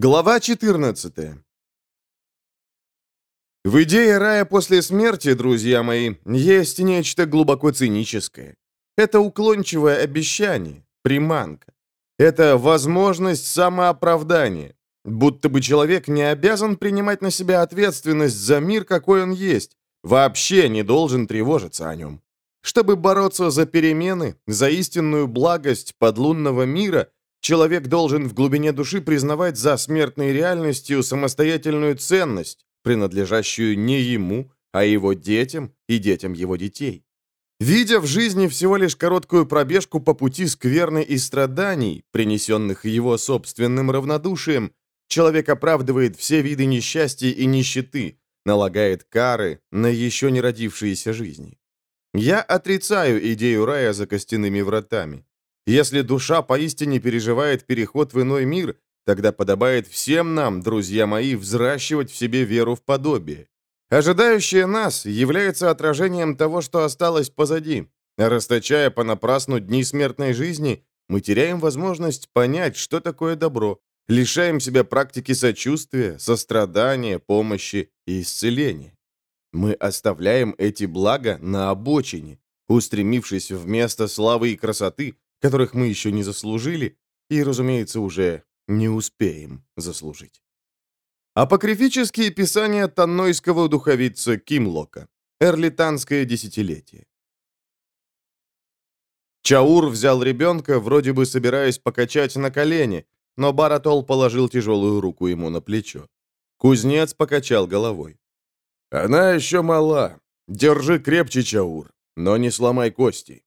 Глава 14 В идее рая после смерти, друзья мои, есть нечто глубоко циническое. Это уклончивое обещание, приманка. Это возможность самооправдания. Будто бы человек не обязан принимать на себя ответственность за мир, какой он есть, вообще не должен тревожиться о нем. Чтобы бороться за перемены, за истинную благость подлунного мира – Человек должен в глубине души признавать за смертной реальностью самостоятельную ценность, принадлежащую не ему, а его детям и детям его детей. Видя в жизни всего лишь короткую пробежку по пути скверны и страданий, принесенных его собственным равнодушием, человек оправдывает все виды несчастья и нищеты, налагает кары на еще не родившиеся жизни. Я отрицаю идею рая за костяными вратами. Если душа поистине переживает переход в иной мир, тогда подобает всем нам, друзья мои, взращивать в себе веру в подобие. Ожидающее нас является отражением того, что осталось позади. Расточая понапрасну дни смертной жизни, мы теряем возможность понять, что такое добро, лишаем себя практики сочувствия, сострадания, помощи и исцеления. Мы оставляем эти блага на обочине, устремившись вместо славы и красоты которых мы еще не заслужили и, разумеется, уже не успеем заслужить. Апокрифические писания таннойского духовица Кимлока. Эрлитанское десятилетие. Чаур взял ребенка, вроде бы собираясь покачать на колени, но Баратол положил тяжелую руку ему на плечо. Кузнец покачал головой. «Она еще мала. Держи крепче, Чаур, но не сломай кости.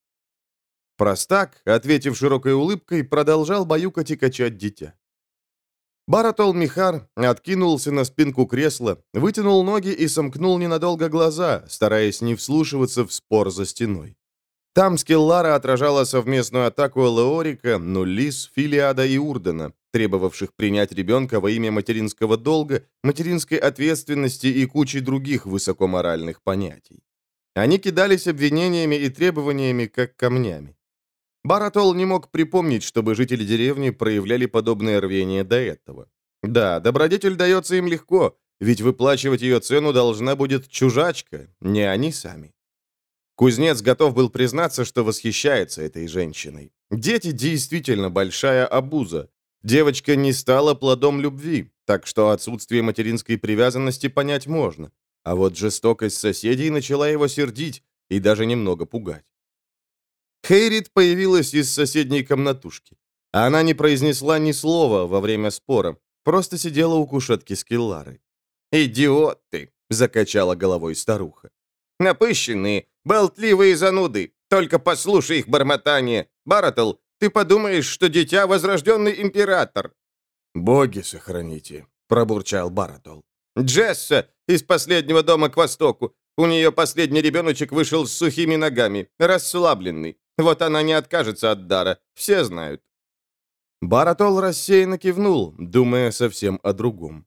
Простак, ответив широкой улыбкой, продолжал баюкать и качать дитя. Баратол Михар откинулся на спинку кресла, вытянул ноги и сомкнул ненадолго глаза, стараясь не вслушиваться в спор за стеной. Там Скеллара отражала совместную атаку Леорика, Нулис, Филиада и Урдена, требовавших принять ребенка во имя материнского долга, материнской ответственности и кучи других высокоморальных понятий. Они кидались обвинениями и требованиями, как камнями. Баратол не мог припомнить, чтобы жители деревни проявляли подобное рвение до этого. Да, добродетель дается им легко, ведь выплачивать ее цену должна будет чужачка, не они сами. Кузнец готов был признаться, что восхищается этой женщиной. Дети действительно большая обуза. Девочка не стала плодом любви, так что отсутствие материнской привязанности понять можно. А вот жестокость соседей начала его сердить и даже немного пугать. Хейрит появилась из соседней комнатушки. Она не произнесла ни слова во время спора, просто сидела у кушетки Скиллары. «Идиот ты!» — закачала головой старуха. «Напыщенные, болтливые зануды. Только послушай их бормотание. Баратл, ты подумаешь, что дитя — возрожденный император». «Боги сохраните», — пробурчал Баратл. «Джесса из последнего дома к востоку. У нее последний ребеночек вышел с сухими ногами, расслабленный. Вот она не откажется от дара, все знают». Баратол рассеянно кивнул, думая совсем о другом.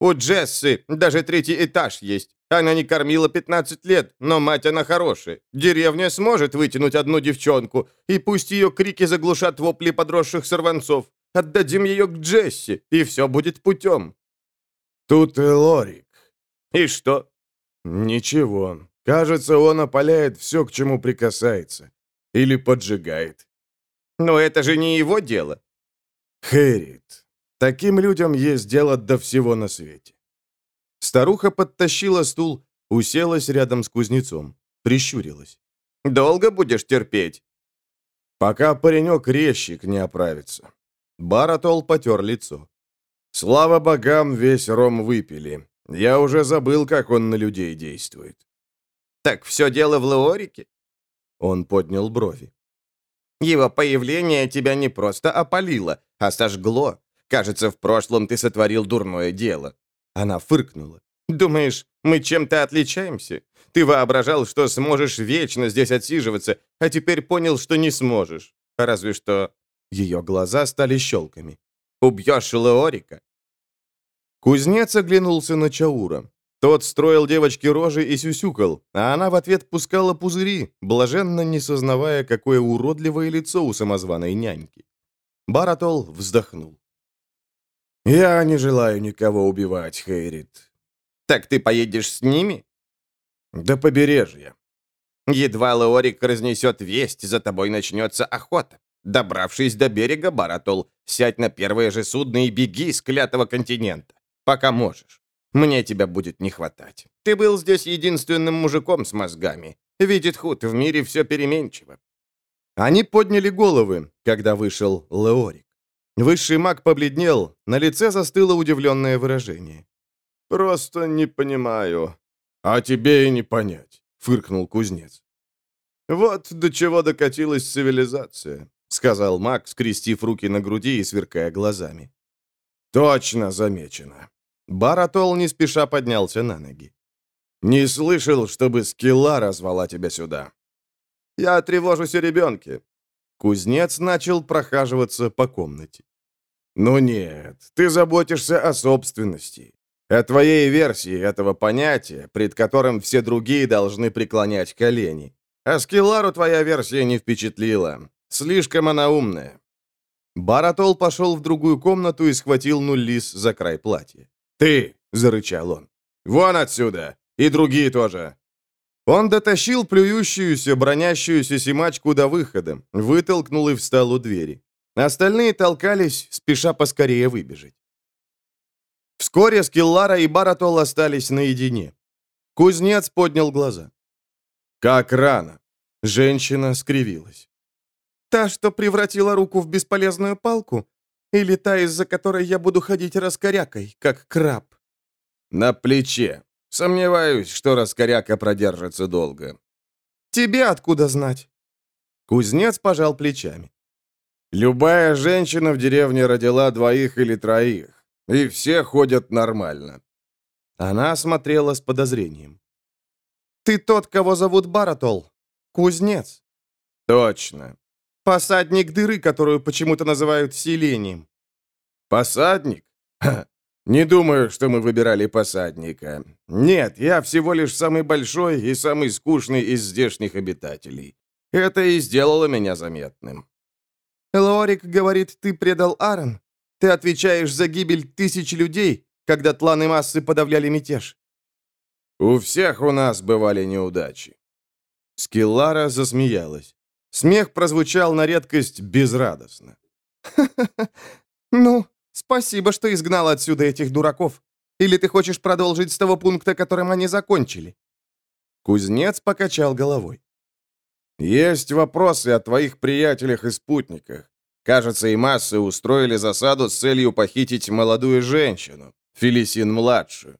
«У Джессы даже третий этаж есть. Она не кормила 15 лет, но мать она хорошая. Деревня сможет вытянуть одну девчонку, и пусть ее крики заглушат вопли подросших сорванцов. Отдадим ее к Джесси, и все будет путем». «Тут и Лорик». «И что?» «Ничего. Кажется, он опаляет все, к чему прикасается. Или поджигает. Но это же не его дело. Хэрит. Таким людям есть дело до всего на свете. Старуха подтащила стул, уселась рядом с кузнецом, прищурилась. «Долго будешь терпеть?» «Пока паренек-резчик не оправится». Баратол потер лицо. «Слава богам, весь ром выпили. Я уже забыл, как он на людей действует. «Так все дело в Леорике?» Он поднял брови. «Его появление тебя не просто опалило, а сожгло. Кажется, в прошлом ты сотворил дурное дело». Она фыркнула. «Думаешь, мы чем-то отличаемся? Ты воображал, что сможешь вечно здесь отсиживаться, а теперь понял, что не сможешь. Разве что...» Ее глаза стали щелками. «Убьешь Леорика?» Кузнец оглянулся на Чаура. Тот строил девочке рожи и сюсюкал, а она в ответ пускала пузыри, блаженно не сознавая, какое уродливое лицо у самозваной няньки. Баратол вздохнул. «Я не желаю никого убивать, Хейрит». «Так ты поедешь с ними?» «До побережья». «Едва Леорик разнесет весть, за тобой начнется охота. Добравшись до берега, Баратол, сядь на первое же судно и беги с клятого континента. Пока можешь. Мне тебя будет не хватать. Ты был здесь единственным мужиком с мозгами. Видит худ, в мире все переменчиво». Они подняли головы, когда вышел Леорик. Высший маг побледнел, на лице застыло удивленное выражение. «Просто не понимаю». «А тебе и не понять», — фыркнул кузнец. «Вот до чего докатилась цивилизация», — сказал маг, скрестив руки на груди и сверкая глазами. «Точно замечено». Баратол не спеша поднялся на ноги. «Не слышал, чтобы скилла развала тебя сюда». «Я тревожусь о ребенке». Кузнец начал прохаживаться по комнате. «Ну нет, ты заботишься о собственности, о твоей версии этого понятия, пред которым все другие должны преклонять колени. А Скиллару твоя версия не впечатлила. Слишком она умная». Баратол пошел в другую комнату и схватил Нуллис за край платья. «Ты!» — зарычал он. «Вон отсюда! И другие тоже!» Он дотащил плюющуюся, бронящуюся симачку до выхода, вытолкнул и встал у двери. Остальные толкались, спеша поскорее выбежать. Вскоре Скиллара и Баратол остались наедине. Кузнец поднял глаза. «Как рано!» Женщина скривилась. «Та, что превратила руку в бесполезную палку? Или та, из-за которой я буду ходить раскорякой, как краб?» «На плече. Сомневаюсь, что раскоряка продержится долго». «Тебе откуда знать?» Кузнец пожал плечами. «Любая женщина в деревне родила двоих или троих, и все ходят нормально». Она смотрела с подозрением. «Ты тот, кого зовут Баратол. Кузнец». «Точно. Посадник дыры, которую почему-то называют селением». «Посадник? Ха, не думаю, что мы выбирали посадника. Нет, я всего лишь самый большой и самый скучный из здешних обитателей. Это и сделало меня заметным». «Лорик говорит, ты предал Аарон. Ты отвечаешь за гибель тысяч людей, когда тланы массы подавляли мятеж». «У всех у нас бывали неудачи». Скиллара засмеялась. Смех прозвучал на редкость безрадостно. Ну, спасибо, что изгнал отсюда этих дураков. Или ты хочешь продолжить с того пункта, которым они закончили?» Кузнец покачал головой. «Есть вопросы о твоих приятелях и спутниках. Кажется, и массы устроили засаду с целью похитить молодую женщину, Фелисин-младшую».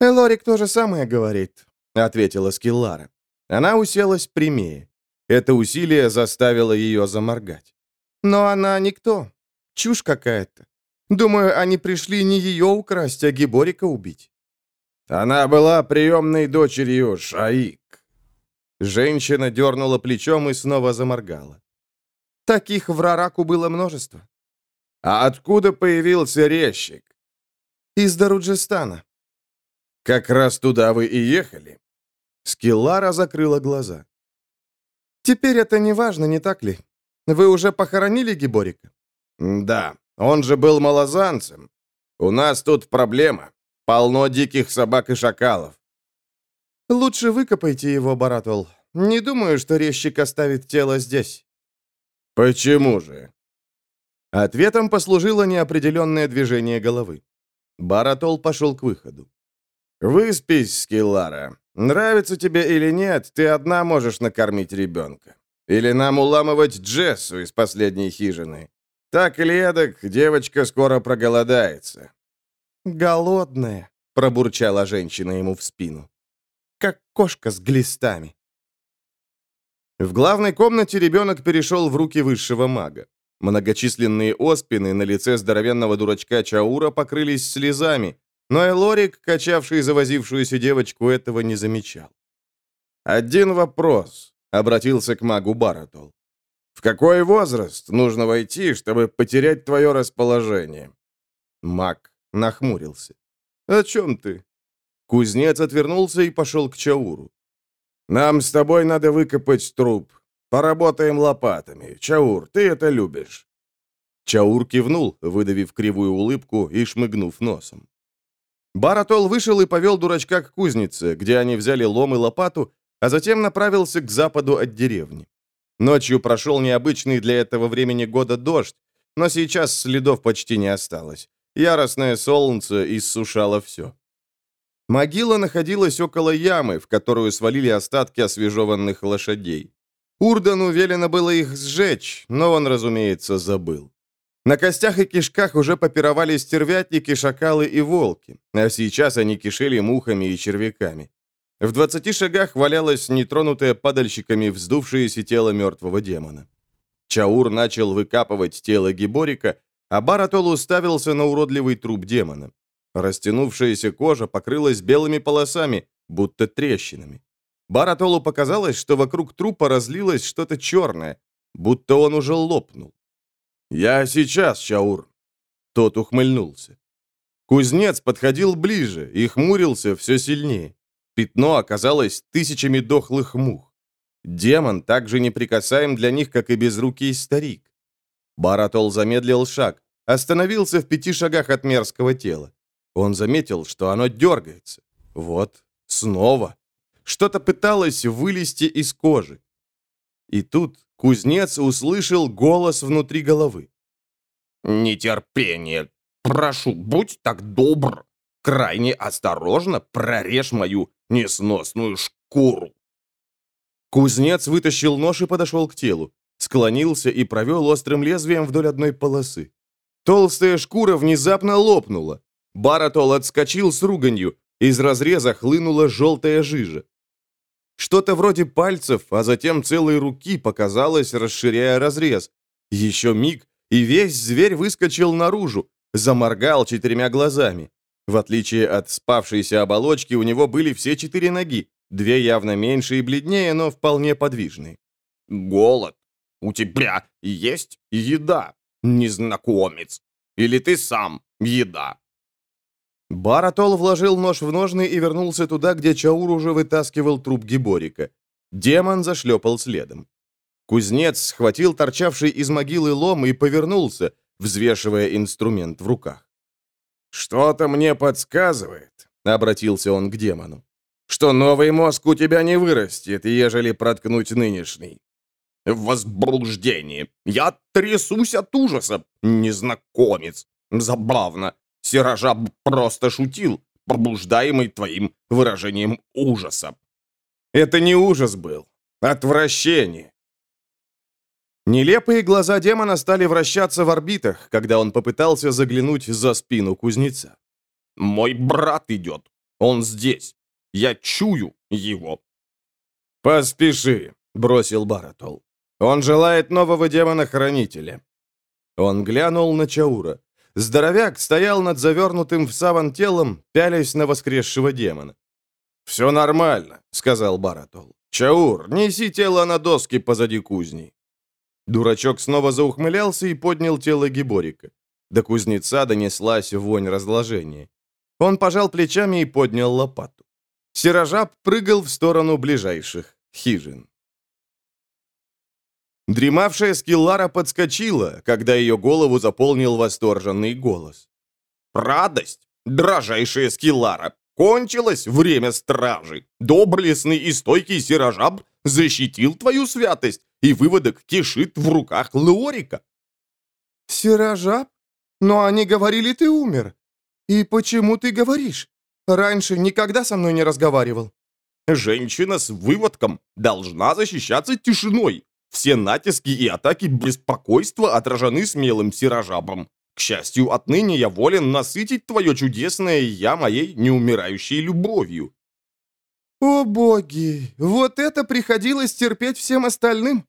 «Элорик то же самое говорит», — ответила Скиллара. Она уселась прямее. Это усилие заставило ее заморгать. «Но она никто. Чушь какая-то. Думаю, они пришли не ее украсть, а Гиборика убить». «Она была приемной дочерью Шаик». Женщина дернула плечом и снова заморгала. «Таких в Рараку было множество». «А откуда появился резчик?» «Из Даруджистана». «Как раз туда вы и ехали?» Скиллара закрыла глаза. Теперь это не важно, не так ли? Вы уже похоронили Гиборика? Да, он же был малозанцем. У нас тут проблема. Полно диких собак и шакалов. Лучше выкопайте его, Баратол. Не думаю, что резчик оставит тело здесь. Почему же? Ответом послужило неопределенное движение головы. Баратол пошел к выходу. «Выспись, Скиллара. Нравится тебе или нет, ты одна можешь накормить ребенка. Или нам уламывать Джессу из последней хижины. Так или эдак, девочка скоро проголодается». «Голодная», — пробурчала женщина ему в спину. «Как кошка с глистами». В главной комнате ребенок перешел в руки высшего мага. Многочисленные оспины на лице здоровенного дурачка Чаура покрылись слезами, но Элорик, качавший завозившуюся девочку, этого не замечал. «Один вопрос», — обратился к магу Баратол. «В какой возраст нужно войти, чтобы потерять твое расположение?» Маг нахмурился. «О чем ты?» Кузнец отвернулся и пошел к Чауру. «Нам с тобой надо выкопать труп. Поработаем лопатами. Чаур, ты это любишь». Чаур кивнул, выдавив кривую улыбку и шмыгнув носом. Баратол вышел и повел дурачка к кузнице, где они взяли лом и лопату, а затем направился к западу от деревни. Ночью прошел необычный для этого времени года дождь, но сейчас следов почти не осталось. Яростное солнце иссушало все. Могила находилась около ямы, в которую свалили остатки освежеванных лошадей. Урдану велено было их сжечь, но он, разумеется, забыл. На костях и кишках уже попировали стервятники, шакалы и волки, а сейчас они кишели мухами и червяками. В двадцати шагах валялось нетронутое падальщиками вздувшееся тело мертвого демона. Чаур начал выкапывать тело Гиборика, а Баратол уставился на уродливый труп демона. Растянувшаяся кожа покрылась белыми полосами, будто трещинами. Баратолу показалось, что вокруг трупа разлилось что-то черное, будто он уже лопнул. «Я сейчас, Чаур!» Тот ухмыльнулся. Кузнец подходил ближе и хмурился все сильнее. Пятно оказалось тысячами дохлых мух. Демон так же неприкасаем для них, как и безрукий старик. Баратол замедлил шаг, остановился в пяти шагах от мерзкого тела. Он заметил, что оно дергается. Вот, снова. Что-то пыталось вылезти из кожи. И тут кузнец услышал голос внутри головы. «Нетерпение! Прошу, будь так добр! Крайне осторожно прорежь мою несносную шкуру!» Кузнец вытащил нож и подошел к телу, склонился и провел острым лезвием вдоль одной полосы. Толстая шкура внезапно лопнула. Баратол отскочил с руганью, из разреза хлынула желтая жижа. Что-то вроде пальцев, а затем целой руки показалось, расширяя разрез. Еще миг, и весь зверь выскочил наружу, заморгал четырьмя глазами. В отличие от спавшейся оболочки, у него были все четыре ноги, две явно меньше и бледнее, но вполне подвижные. «Голод. У тебя есть еда, незнакомец. Или ты сам еда?» Баратол вложил нож в ножны и вернулся туда, где Чаур уже вытаскивал труп Гиборика. Демон зашлепал следом. Кузнец схватил торчавший из могилы лом и повернулся, взвешивая инструмент в руках. «Что-то мне подсказывает», — обратился он к демону, «что новый мозг у тебя не вырастет, ежели проткнуть нынешний. В возбуждении. Я трясусь от ужаса, незнакомец. Забавно. Сирожаб просто шутил, побуждаемый твоим выражением ужаса. Это не ужас был, отвращение. Нелепые глаза демона стали вращаться в орбитах, когда он попытался заглянуть за спину кузнеца. «Мой брат идет. Он здесь. Я чую его». «Поспеши», — бросил Баратол. «Он желает нового демона-хранителя». Он глянул на Чаура. Здоровяк стоял над завернутым в саван телом, пялясь на воскресшего демона. «Все нормально», — сказал Баратол. «Чаур, неси тело на доски позади кузни». Дурачок снова заухмылялся и поднял тело Гиборика. До кузнеца донеслась вонь разложения. Он пожал плечами и поднял лопату. Сирожаб прыгал в сторону ближайших хижин. Дремавшая Скиллара подскочила, когда ее голову заполнил восторженный голос. «Радость, дрожайшая Скиллара! Кончилось время стражи! Доблестный и стойкий Сирожаб защитил твою святость, и выводок кишит в руках Леорика!» «Сирожаб? Но они говорили, ты умер. И почему ты говоришь? Раньше никогда со мной не разговаривал». «Женщина с выводком должна защищаться тишиной, все натиски и атаки беспокойства отражены смелым сирожабом. К счастью, отныне я волен насытить твое чудесное «я» моей неумирающей любовью». «О боги, вот это приходилось терпеть всем остальным!»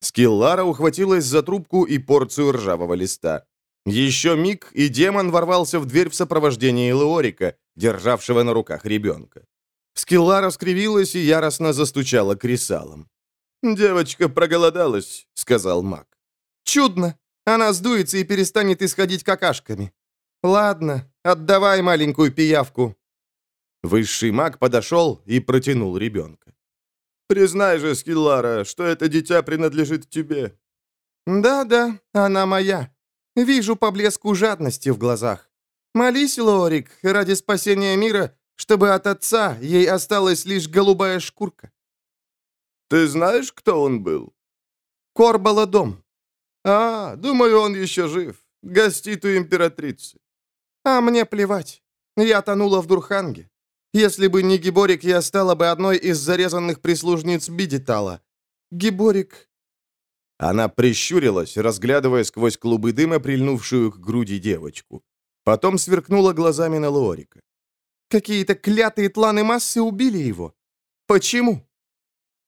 Скиллара ухватилась за трубку и порцию ржавого листа. Еще миг, и демон ворвался в дверь в сопровождении Леорика, державшего на руках ребенка. Скиллара скривилась и яростно застучала кресалом. «Девочка проголодалась», — сказал маг. «Чудно. Она сдуется и перестанет исходить какашками. Ладно, отдавай маленькую пиявку». Высший маг подошел и протянул ребенка. «Признай же, Скиллара, что это дитя принадлежит тебе». «Да-да, она моя. Вижу по блеску жадности в глазах. Молись, Лорик, ради спасения мира, чтобы от отца ей осталась лишь голубая шкурка. Ты знаешь, кто он был? Корбаладом. А, думаю, он еще жив. Гостит у императрицы. А мне плевать. Я тонула в Дурханге. Если бы не Гиборик, я стала бы одной из зарезанных прислужниц Бидитала. Гиборик...» Она прищурилась, разглядывая сквозь клубы дыма прильнувшую к груди девочку. Потом сверкнула глазами на Лорика. «Какие-то клятые тланы массы убили его. Почему?»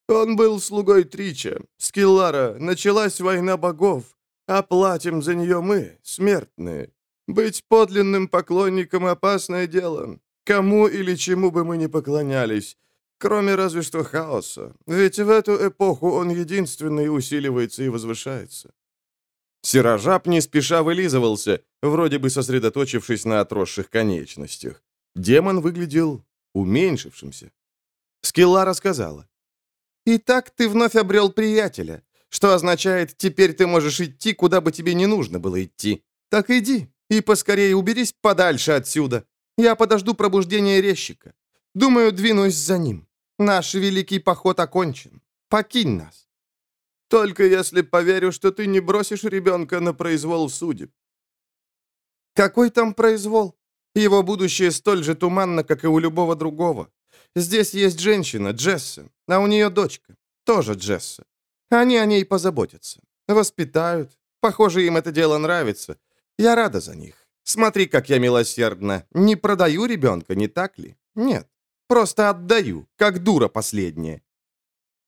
«Он был слугой Трича. Скиллара. Началась война богов. А платим за нее мы, смертные. Быть подлинным поклонником — опасное дело. Кому или чему бы мы ни поклонялись, кроме разве что хаоса. Ведь в эту эпоху он единственный усиливается и возвышается. Сирожаб не спеша вылизывался, вроде бы сосредоточившись на отросших конечностях. Демон выглядел уменьшившимся. Скилла рассказала. «Итак, ты вновь обрел приятеля, что означает, теперь ты можешь идти, куда бы тебе не нужно было идти. Так иди, и поскорее уберись подальше отсюда. Я подожду пробуждения резчика. Думаю, двинусь за ним. Наш великий поход окончен. Покинь нас. Только если поверю, что ты не бросишь ребенка на произвол судеб. Какой там произвол? Его будущее столь же туманно, как и у любого другого. Здесь есть женщина, Джесса, а у нее дочка, тоже Джесса. Они о ней позаботятся, воспитают. Похоже, им это дело нравится. Я рада за них. Смотри, как я милосердна. Не продаю ребенка, не так ли? Нет. Просто отдаю, как дура последняя.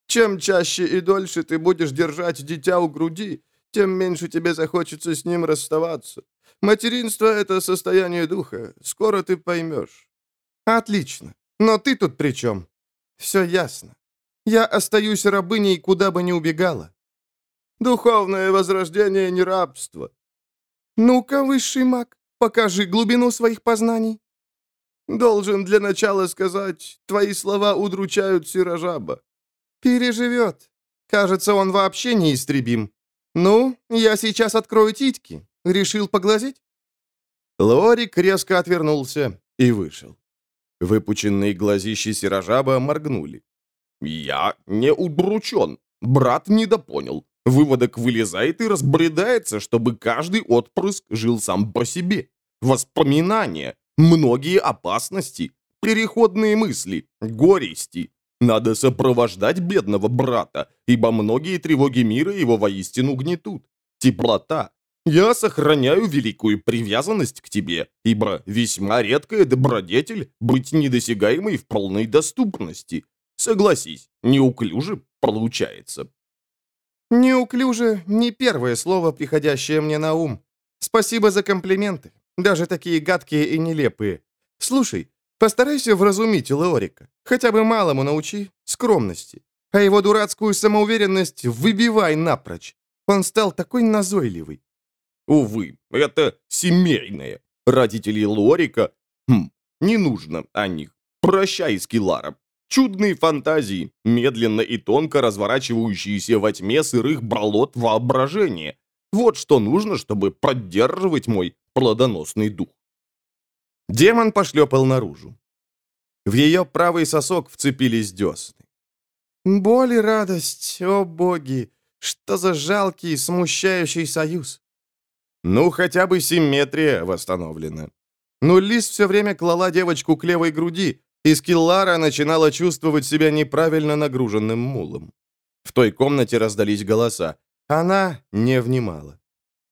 Чем чаще и дольше ты будешь держать дитя у груди, тем меньше тебе захочется с ним расставаться. Материнство — это состояние духа. Скоро ты поймешь. Отлично. Но ты тут при чем? Все ясно. Я остаюсь рабыней, куда бы ни убегала. Духовное возрождение не рабство. Ну-ка, высший маг, Покажи глубину своих познаний». «Должен для начала сказать, твои слова удручают Сирожаба». «Переживет. Кажется, он вообще неистребим. Ну, я сейчас открою титьки. Решил поглазеть?» Лорик резко отвернулся и вышел. Выпученные глазищи Сирожаба моргнули. «Я не удручен. Брат недопонял. Выводок вылезает и разбредается, чтобы каждый отпрыск жил сам по себе. Воспоминания, многие опасности, переходные мысли, горести. Надо сопровождать бедного брата, ибо многие тревоги мира его воистину гнетут. Теплота. Я сохраняю великую привязанность к тебе, ибо весьма редкая добродетель быть недосягаемой в полной доступности. Согласись, неуклюже получается. «Неуклюже» — не первое слово, приходящее мне на ум. Спасибо за комплименты, даже такие гадкие и нелепые. Слушай, постарайся вразумить Леорика. Хотя бы малому научи скромности. А его дурацкую самоуверенность выбивай напрочь. Он стал такой назойливый. Увы, это семейное. Родители Лорика... Хм, не нужно о них. Прощай, Скилара. Чудные фантазии, медленно и тонко разворачивающиеся во тьме сырых болот воображения. Вот что нужно, чтобы поддерживать мой плодоносный дух. Демон пошлепал наружу. В ее правый сосок вцепились десны. «Боль и радость, о боги! Что за жалкий, смущающий союз!» Ну, хотя бы симметрия восстановлена. Ну, Лис все время клала девочку к левой груди, и Скиллара начинала чувствовать себя неправильно нагруженным мулом. В той комнате раздались голоса. Она не внимала.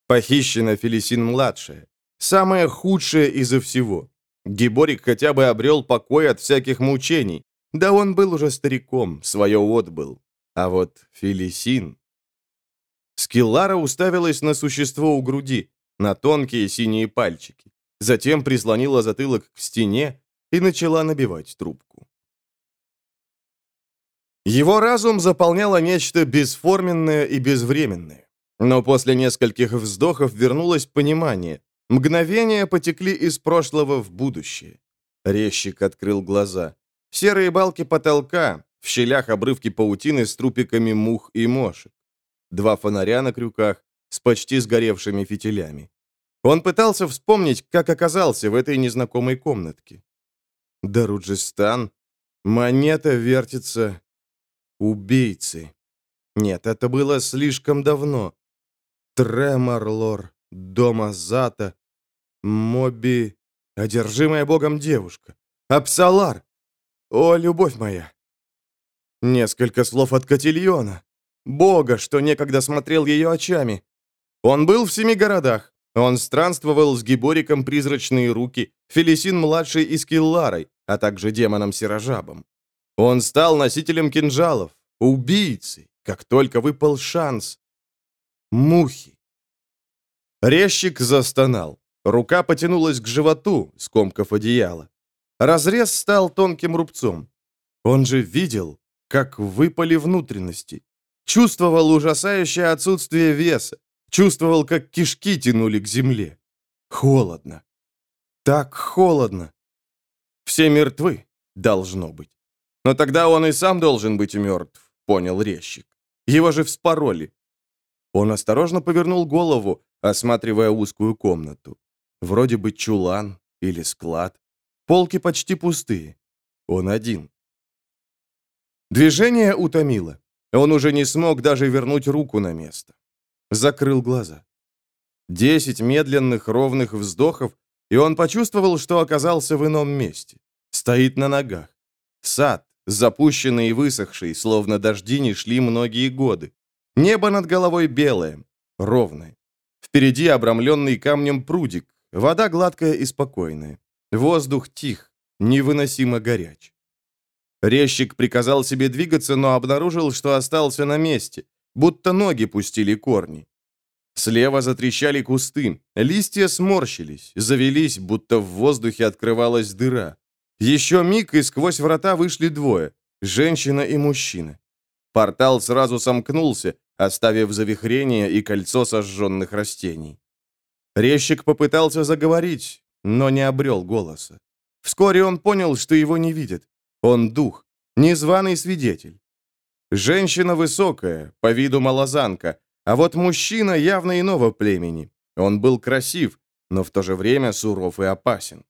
Похищена Фелисин-младшая. Самое худшее из-за всего. Гиборик хотя бы обрел покой от всяких мучений. Да он был уже стариком, свое отбыл. А вот Фелисин... Скиллара уставилась на существо у груди, на тонкие синие пальчики. Затем прислонила затылок к стене и начала набивать трубку. Его разум заполняло нечто бесформенное и безвременное. Но после нескольких вздохов вернулось понимание. Мгновения потекли из прошлого в будущее. Резчик открыл глаза. Серые балки потолка, в щелях обрывки паутины с трупиками мух и мошек. Два фонаря на крюках с почти сгоревшими фитилями. Он пытался вспомнить, как оказался в этой незнакомой комнатке. Даруджистан, монета вертится, убийцы. Нет, это было слишком давно. Треморлор, дом Азата, Моби, одержимая богом девушка, Апсалар. О, любовь моя! Несколько слов от Котильона. Бога, что некогда смотрел ее очами. Он был в семи городах. Он странствовал с Гибориком Призрачные Руки, Фелисин-младший и Скилларой, а также демоном Сирожабом. Он стал носителем кинжалов, убийцей, как только выпал шанс. Мухи. Резчик застонал. Рука потянулась к животу, скомкав одеяло. Разрез стал тонким рубцом. Он же видел, как выпали внутренности. Чувствовал ужасающее отсутствие веса. Чувствовал, как кишки тянули к земле. Холодно. Так холодно. Все мертвы, должно быть. Но тогда он и сам должен быть мертв, понял резчик. Его же вспороли. Он осторожно повернул голову, осматривая узкую комнату. Вроде бы чулан или склад. Полки почти пустые. Он один. Движение утомило. Он уже не смог даже вернуть руку на место. Закрыл глаза. Десять медленных ровных вздохов, и он почувствовал, что оказался в ином месте. Стоит на ногах. Сад, запущенный и высохший, словно дожди не шли многие годы. Небо над головой белое, ровное. Впереди обрамленный камнем прудик, вода гладкая и спокойная. Воздух тих, невыносимо горяч. Резчик приказал себе двигаться, но обнаружил, что остался на месте, будто ноги пустили корни. Слева затрещали кусты, листья сморщились, завелись, будто в воздухе открывалась дыра. Еще миг, и сквозь врата вышли двое — женщина и мужчина. Портал сразу сомкнулся, оставив завихрение и кольцо сожженных растений. Резчик попытался заговорить, но не обрел голоса. Вскоре он понял, что его не видят. Он дух, незваный свидетель. Женщина высокая, по виду малозанка, а вот мужчина явно иного племени. Он был красив, но в то же время суров и опасен.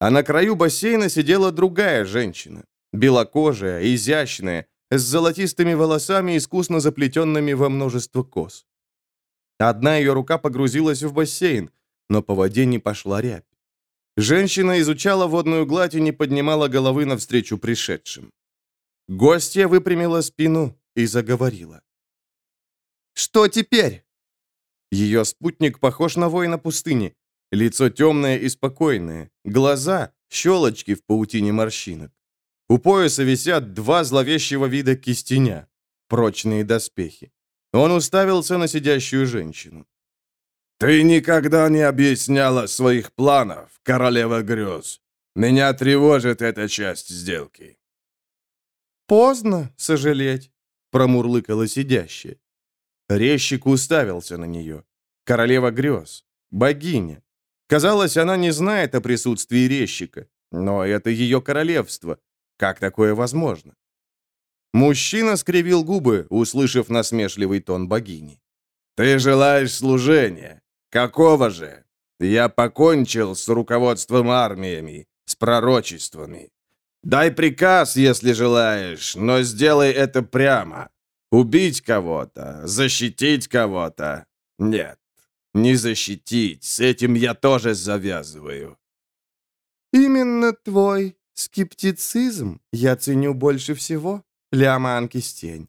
А на краю бассейна сидела другая женщина, белокожая, изящная, с золотистыми волосами, искусно заплетенными во множество кос. Одна ее рука погрузилась в бассейн, но по воде не пошла рябь. Женщина изучала водную гладь и не поднимала головы навстречу пришедшим. Гостья выпрямила спину и заговорила. «Что теперь?» Ее спутник похож на воина пустыни. Лицо темное и спокойное, глаза — щелочки в паутине морщинок. У пояса висят два зловещего вида кистеня, прочные доспехи. Он уставился на сидящую женщину. «Ты никогда не объясняла своих планов, королева грез. Меня тревожит эта часть сделки». «Поздно сожалеть», — промурлыкала сидящая. Резчик уставился на нее. Королева грез. Богиня. Казалось, она не знает о присутствии резчика. Но это ее королевство. Как такое возможно? Мужчина скривил губы, услышав насмешливый тон богини. «Ты желаешь служения? Какого же? Я покончил с руководством армиями, с пророчествами. Дай приказ, если желаешь, но сделай это прямо. Убить кого-то, защитить кого-то. Нет, не защитить, с этим я тоже завязываю. Именно твой скептицизм я ценю больше всего, Леоман Кистень.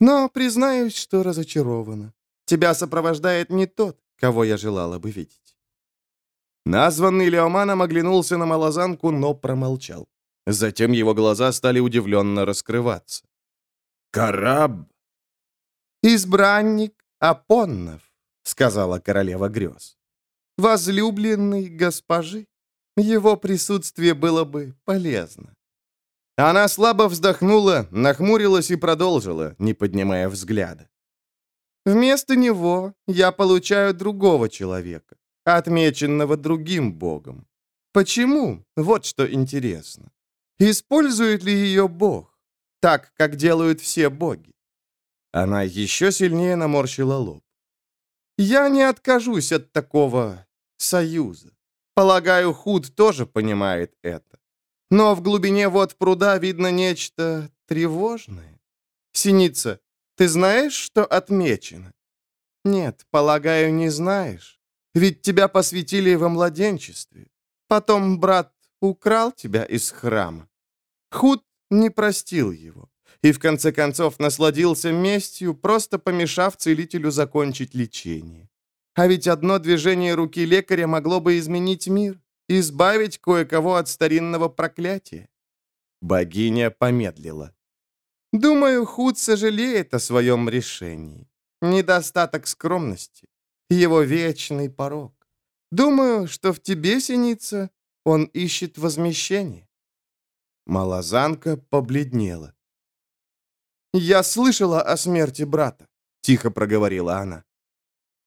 Но признаюсь, что разочарована. Тебя сопровождает не тот, кого я желала бы видеть. Названный Леоманом оглянулся на малозанку, но промолчал. Затем его глаза стали удивленно раскрываться. «Караб!» «Избранник Апоннов», — сказала королева грез. «Возлюбленный госпожи, его присутствие было бы полезно». Она слабо вздохнула, нахмурилась и продолжила, не поднимая взгляда. «Вместо него я получаю другого человека, отмеченного другим богом. Почему? Вот что интересно. Использует ли ее Бог, так, как делают все боги? Она еще сильнее наморщила лоб. Я не откажусь от такого союза. Полагаю, Худ тоже понимает это. Но в глубине вод пруда видно нечто тревожное. Синица, ты знаешь, что отмечено? Нет, полагаю, не знаешь. Ведь тебя посвятили во младенчестве. Потом брат украл тебя из храма. Худ не простил его и в конце концов насладился местью, просто помешав целителю закончить лечение. А ведь одно движение руки лекаря могло бы изменить мир, избавить кое-кого от старинного проклятия. Богиня помедлила. Думаю, Худ сожалеет о своем решении. Недостаток скромности, его вечный порог. Думаю, что в тебе, Синица, он ищет возмещение. Малозанка побледнела. «Я слышала о смерти брата», — тихо проговорила она.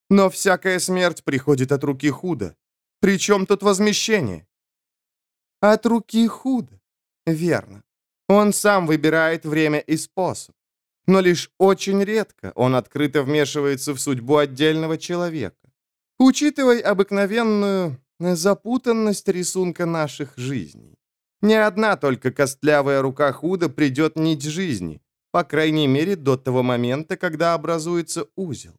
«Но всякая смерть приходит от руки худо. Причем тут возмещение?» «От руки худо. Верно. Он сам выбирает время и способ. Но лишь очень редко он открыто вмешивается в судьбу отдельного человека. Учитывай обыкновенную запутанность рисунка наших жизней. Не одна только костлявая рука худо придет нить жизни, по крайней мере, до того момента, когда образуется узел.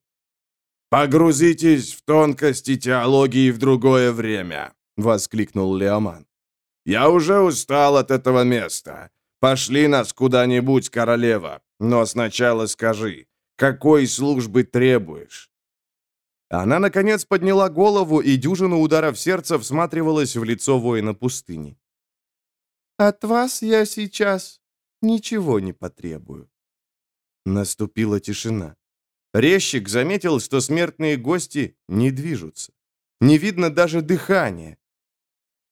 «Погрузитесь в тонкости теологии в другое время», — воскликнул Леоман. «Я уже устал от этого места. Пошли нас куда-нибудь, королева, но сначала скажи, какой службы требуешь?» Она, наконец, подняла голову и дюжину ударов сердца всматривалась в лицо воина пустыни. «От вас я сейчас ничего не потребую». Наступила тишина. Резчик заметил, что смертные гости не движутся. Не видно даже дыхания.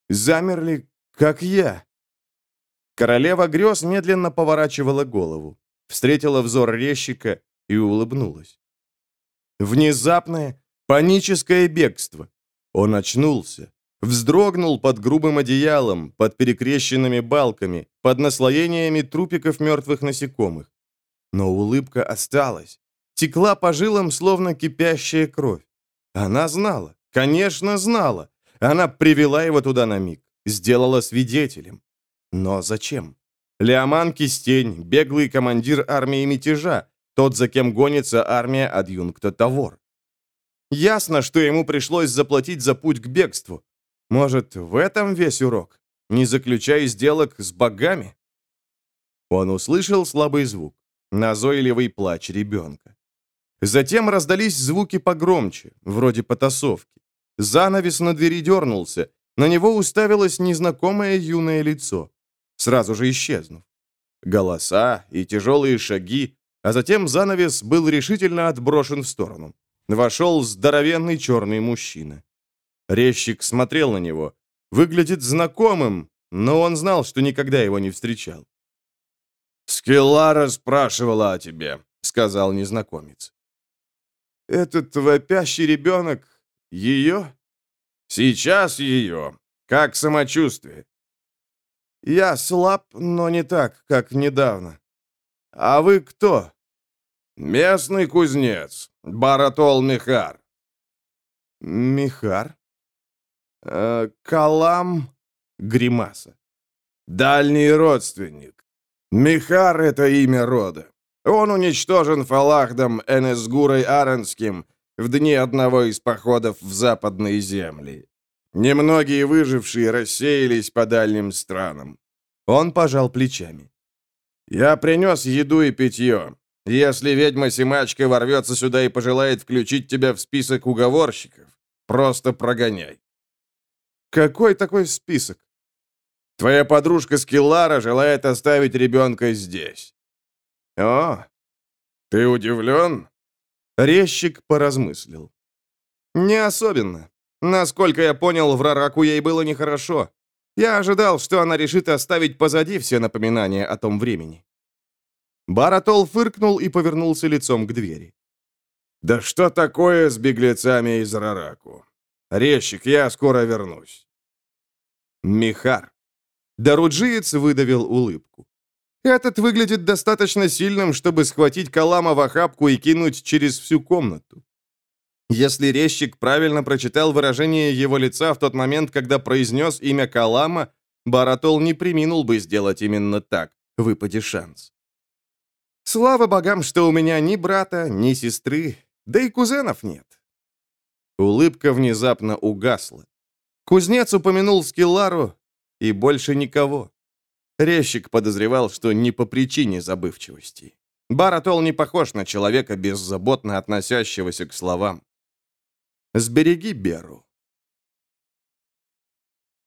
Замерли, как я. Королева грез медленно поворачивала голову, встретила взор резчика и улыбнулась. Внезапное, паническое бегство. Он очнулся, вздрогнул под грубым одеялом, под перекрещенными балками, под наслоениями трупиков мертвых насекомых. Но улыбка осталась, текла по жилам, словно кипящая кровь. Она знала, конечно, знала. Она привела его туда на миг, сделала свидетелем. Но зачем? Леоман Кистень, беглый командир армии мятежа, тот, за кем гонится армия адъюнкта Тавор. Ясно, что ему пришлось заплатить за путь к бегству. Может, в этом весь урок? Не заключай сделок с богами? Он услышал слабый звук, назойливый плач ребенка. Затем раздались звуки погромче, вроде потасовки. Занавес на двери дернулся, на него уставилось незнакомое юное лицо, сразу же исчезнув. Голоса и тяжелые шаги, а затем занавес был решительно отброшен в сторону. Вошел здоровенный черный мужчина. Резчик смотрел на него. Выглядит знакомым, но он знал, что никогда его не встречал. «Скеллара спрашивала о тебе», — сказал незнакомец. «Этот вопящий ребенок ее?» «Сейчас ее. Как самочувствие?» «Я слаб, но не так, как недавно. А вы кто?» «Местный кузнец, Баратол Михар». «Михар?» э, «Калам?» Гримаса. «Дальний родственник. Михар — это имя рода. Он уничтожен Фалахдом Энесгурой Аренским в дни одного из походов в западные земли. Немногие выжившие рассеялись по дальним странам. Он пожал плечами. «Я принес еду и питье. Если ведьма-семачка ворвется сюда и пожелает включить тебя в список уговорщиков, просто прогоняй». «Какой такой список?» «Твоя подружка Скиллара желает оставить ребенка здесь». «О, ты удивлен?» Резчик поразмыслил. «Не особенно. Насколько я понял, в Рараку ей было нехорошо. Я ожидал, что она решит оставить позади все напоминания о том времени». Баратол фыркнул и повернулся лицом к двери. «Да что такое с беглецами из Рараку? Резчик, я скоро вернусь». Михар. Даруджиец выдавил улыбку. Этот выглядит достаточно сильным, чтобы схватить Калама в охапку и кинуть через всю комнату. Если резчик правильно прочитал выражение его лица в тот момент, когда произнес имя Калама, Баратол не приминул бы сделать именно так, выпади шанс. Слава богам, что у меня ни брата, ни сестры, да и кузенов нет. Улыбка внезапно угасла. Кузнец упомянул Скиллару и больше никого. Резчик подозревал, что не по причине забывчивости. Баратол не похож на человека, беззаботно относящегося к словам. «Сбереги Беру».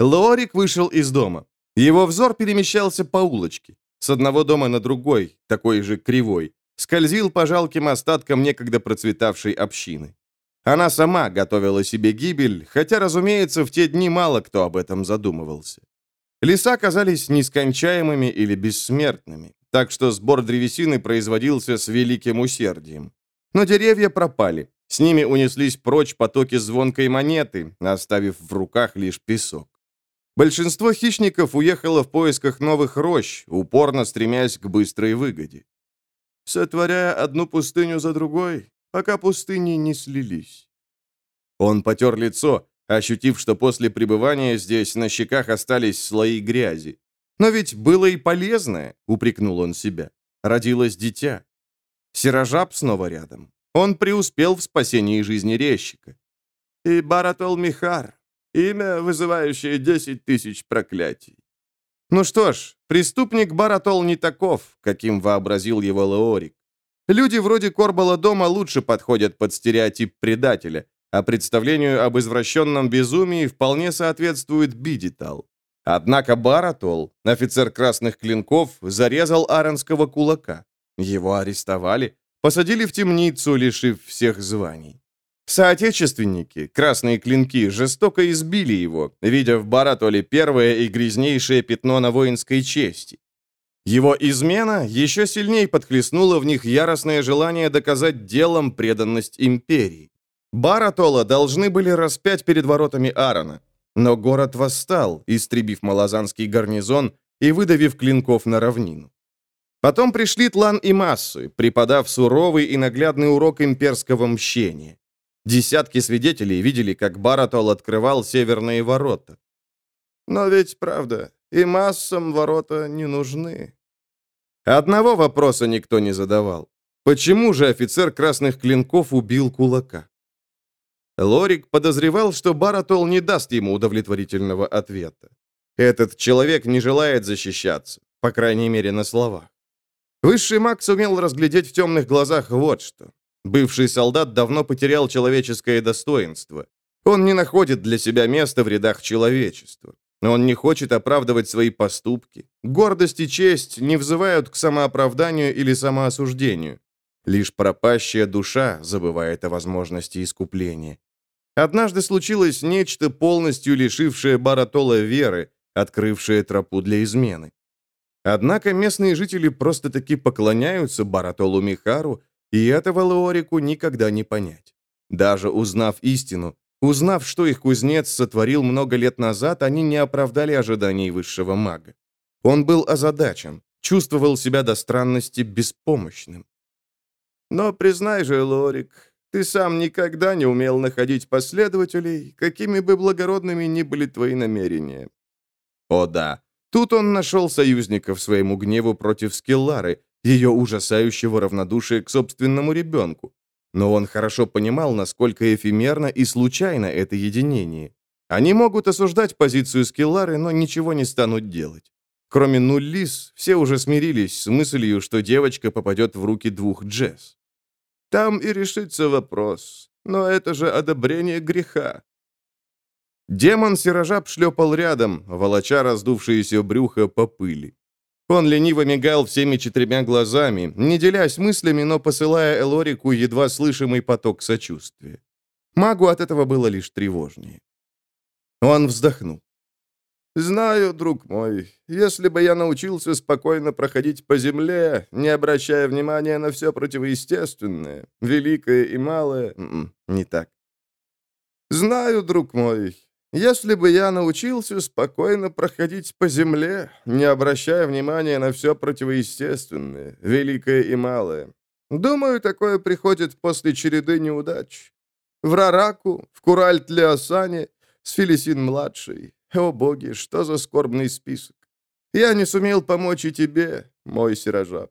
Лорик вышел из дома. Его взор перемещался по улочке, с одного дома на другой, такой же кривой, скользил по жалким остаткам некогда процветавшей общины. Она сама готовила себе гибель, хотя, разумеется, в те дни мало кто об этом задумывался. Леса казались нескончаемыми или бессмертными, так что сбор древесины производился с великим усердием. Но деревья пропали, с ними унеслись прочь потоки звонкой монеты, оставив в руках лишь песок. Большинство хищников уехало в поисках новых рощ, упорно стремясь к быстрой выгоде. Сотворяя одну пустыню за другой, пока пустыни не слились. Он потер лицо, ощутив, что после пребывания здесь на щеках остались слои грязи. «Но ведь было и полезное», — упрекнул он себя. «Родилось дитя». Сирожаб снова рядом. Он преуспел в спасении жизни резчика. И Баратол Михар, имя, вызывающее десять тысяч проклятий. Ну что ж, преступник Баратол не таков, каким вообразил его Леорик. Люди вроде Корбала дома лучше подходят под стереотип предателя, а представлению об извращенном безумии вполне соответствует Бидитал. Однако Баратол, офицер красных клинков, зарезал аронского кулака. Его арестовали, посадили в темницу, лишив всех званий. Соотечественники, красные клинки, жестоко избили его, видя в Баратоле первое и грязнейшее пятно на воинской чести. Его измена еще сильнее подхлестнула в них яростное желание доказать делом преданность империи. Баратола должны были распять перед воротами Аарона, но город восстал, истребив малазанский гарнизон и выдавив клинков на равнину. Потом пришли Тлан и Массы, преподав суровый и наглядный урок имперского мщения. Десятки свидетелей видели, как Баратол открывал северные ворота. Но ведь правда, и массам ворота не нужны. Одного вопроса никто не задавал. Почему же офицер красных клинков убил кулака? Лорик подозревал, что Баратол не даст ему удовлетворительного ответа. Этот человек не желает защищаться, по крайней мере, на словах. Высший маг сумел разглядеть в темных глазах вот что. Бывший солдат давно потерял человеческое достоинство. Он не находит для себя места в рядах человечества. Он не хочет оправдывать свои поступки. Гордость и честь не взывают к самооправданию или самоосуждению. Лишь пропащая душа забывает о возможности искупления. Однажды случилось нечто, полностью лишившее Баратола веры, открывшее тропу для измены. Однако местные жители просто-таки поклоняются Баратолу Михару, и этого Леорику никогда не понять. Даже узнав истину, Узнав, что их кузнец сотворил много лет назад, они не оправдали ожиданий высшего мага. Он был озадачен, чувствовал себя до странности беспомощным. «Но признай же, Лорик, ты сам никогда не умел находить последователей, какими бы благородными ни были твои намерения». О да, тут он нашел союзников своему гневу против Скеллары, ее ужасающего равнодушия к собственному ребенку. Но он хорошо понимал, насколько эфемерно и случайно это единение. Они могут осуждать позицию Скиллары, но ничего не станут делать. Кроме Нуллис, все уже смирились с мыслью, что девочка попадет в руки двух Джесс. Там и решится вопрос. Но это же одобрение греха. Демон Сирожаб шлепал рядом, волоча раздувшееся брюхо по пыли. Он лениво мигал всеми четырьмя глазами, не делясь мыслями, но посылая Элорику едва слышимый поток сочувствия. Магу от этого было лишь тревожнее. Он вздохнул. «Знаю, друг мой, если бы я научился спокойно проходить по земле, не обращая внимания на все противоестественное, великое и малое, м-м, не так. Знаю, друг мой, если бы я научился спокойно проходить по земле, не обращая внимания на все противоестественное, великое и малое. Думаю, такое приходит после череды неудач. В Рараку, в Куральт-Леосане, с Филисин-младшей. О боги, что за скорбный список. Я не сумел помочь и тебе, мой сирожаб.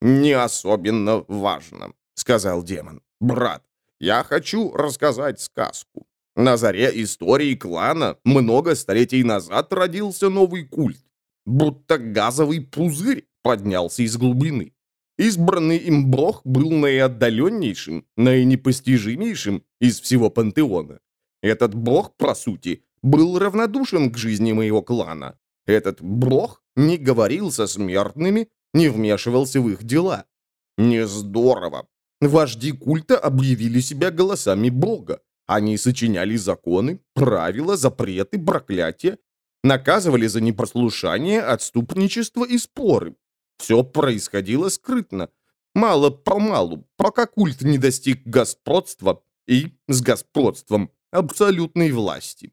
«Не особенно важно», — сказал демон. «Брат, я хочу рассказать сказку. На заре истории клана много столетий назад родился новый культ. Будто газовый пузырь поднялся из глубины. Избранный им бог был наиотдаленнейшим, наинепостижимейшим из всего пантеона. Этот бог, по сути, был равнодушен к жизни моего клана. Этот бог не говорил со смертными, не вмешивался в их дела. Не здорово. Вожди культа объявили себя голосами бога. Они сочиняли законы, правила, запреты, проклятия, наказывали за непослушание, отступничество и споры. Все происходило скрытно, мало-помалу, пока культ не достиг господства и, с господством, абсолютной власти.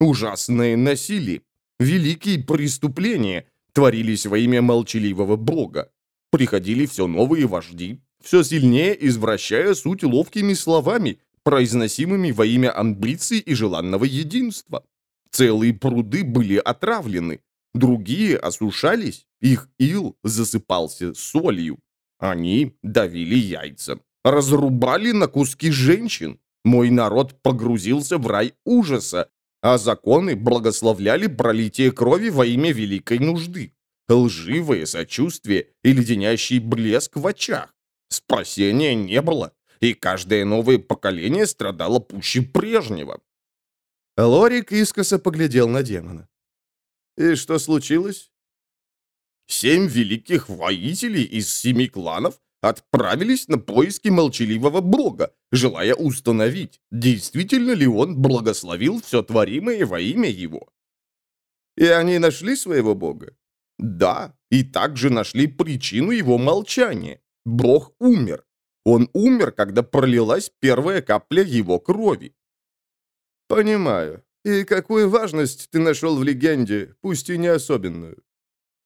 Ужасное насилие, великие преступления творились во имя молчаливого бога. Приходили все новые вожди, все сильнее извращая суть ловкими словами, произносимыми во имя амбиций и желанного единства. Целые пруды были отравлены, другие осушались, их ил засыпался солью. Они давили яйца, разрубали на куски женщин. Мой народ погрузился в рай ужаса, а законы благословляли пролитие крови во имя великой нужды. Лживое сочувствие и леденящий блеск в очах. Спасения не было, и каждое новое поколение страдало пуще прежнего. Лорик искоса поглядел на демона. «И что случилось?» Семь великих воителей из семи кланов отправились на поиски молчаливого бога, желая установить, действительно ли он благословил все творимое во имя его. И они нашли своего бога? Да, и также нашли причину его молчания. Бог умер. Он умер, когда пролилась первая капля его крови. Понимаю. И какую важность ты нашел в легенде, пусть и не особенную?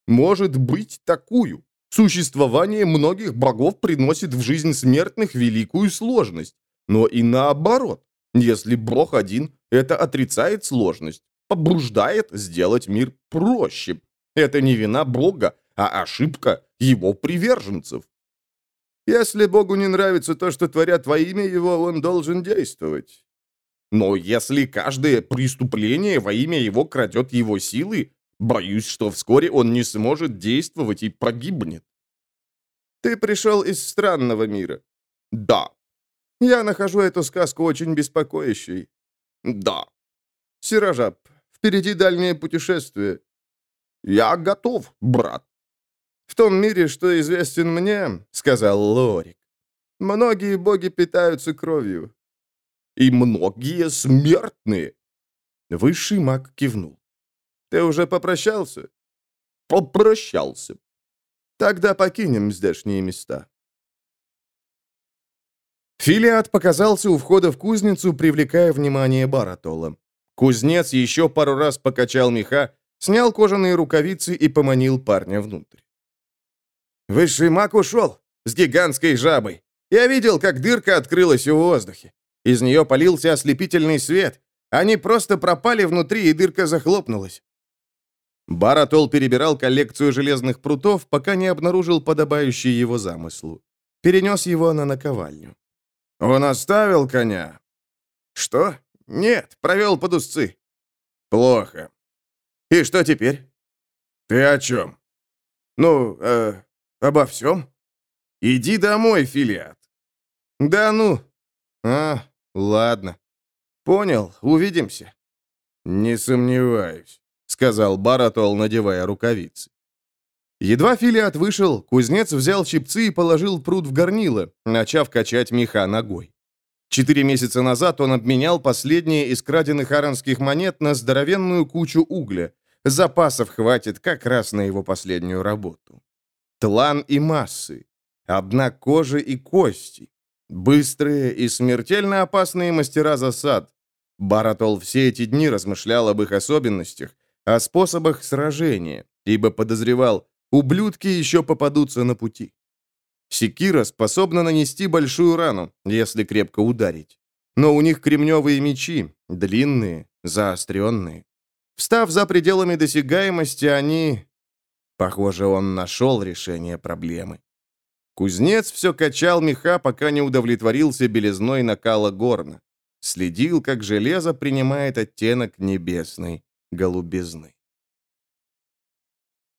Может быть, такую. Существование многих богов приносит в жизнь смертных великую сложность. Но и наоборот. Если бог один, это отрицает сложность, побуждает сделать мир проще. Это не вина бога, а ошибка его приверженцев. Если богу не нравится то, что творят во имя его, он должен действовать. Но если каждое преступление во имя его крадет его силы, Боюсь, что вскоре он не сможет действовать и погибнет. Ты пришел из странного мира. Да. Я нахожу эту сказку очень беспокоящей. Да. Сирожаб, впереди дальнее путешествие. Я готов, брат. В том мире, что известен мне, сказал Лорик, многие боги питаются кровью. И многие смертные. Высший маг кивнул. Ты уже попрощался? Попрощался. Тогда покинем здешние места. Филиат показался у входа в кузницу, привлекая внимание Баратола. Кузнец еще пару раз покачал меха, снял кожаные рукавицы и поманил парня внутрь. «Высший маг ушел с гигантской жабой. Я видел, как дырка открылась в воздухе. Из нее полился ослепительный свет. Они просто пропали внутри, и дырка захлопнулась. Баратол перебирал коллекцию железных прутов, пока не обнаружил подобающий его замыслу. Перенес его на наковальню. «Он оставил коня?» «Что? Нет, провел под узцы». «Плохо». «И что теперь?» «Ты о чем?» «Ну, э, обо всем». «Иди домой, Филиат». «Да ну». «А, ладно. Понял, увидимся». «Не сомневаюсь». — сказал Баратол, надевая рукавицы. Едва Филиат вышел, кузнец взял щипцы и положил пруд в горнило, начав качать меха ногой. Четыре месяца назад он обменял последние из краденных аронских монет на здоровенную кучу угля. Запасов хватит как раз на его последнюю работу. Тлан и массы. Одна кожа и кости. Быстрые и смертельно опасные мастера засад. Баратол все эти дни размышлял об их особенностях, о способах сражения, ибо подозревал, ублюдки еще попадутся на пути. Секира способна нанести большую рану, если крепко ударить. но у них кремневые мечи, длинные, заостренные. Встав за пределами досягаемости, они... Похоже, он нашел решение проблемы. Кузнец все качал меха, пока не удовлетворился белизной накала горна. Следил, как железо принимает оттенок небесной голубизны.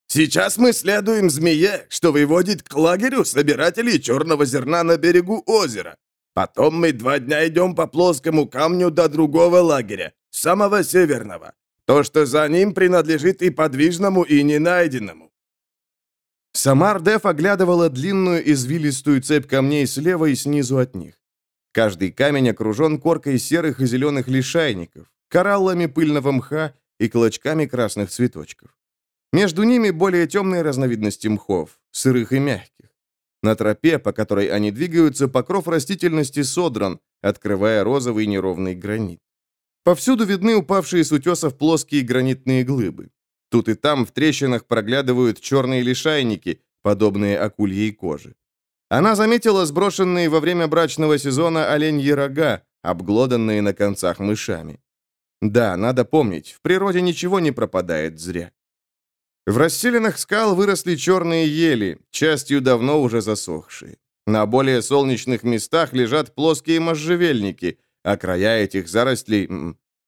«Сейчас мы следуем змее, что выводит к лагерю собирателей черного зерна на берегу озера. Потом мы два дня идем по плоскому камню до другого лагеря, самого северного. То, что за ним принадлежит и подвижному, и ненайденному. Самар Деф оглядывала длинную извилистую цепь камней слева и снизу от них. Каждый камень окружен коркой серых и зеленых лишайников, кораллами пыльного мха и клочками красных цветочков. Между ними более темные разновидности мхов, сырых и мягких. На тропе, по которой они двигаются, покров растительности содран, открывая розовый неровный гранит. Повсюду видны упавшие с утесов плоские гранитные глыбы. Тут и там в трещинах проглядывают черные лишайники, подобные акульей коже. Она заметила сброшенные во время брачного сезона оленьи рога, обглоданные на концах мышами. Да, надо помнить, в природе ничего не пропадает зря. В расселенных скал выросли черные ели, частью давно уже засохшие. На более солнечных местах лежат плоские можжевельники, а края этих зарослей...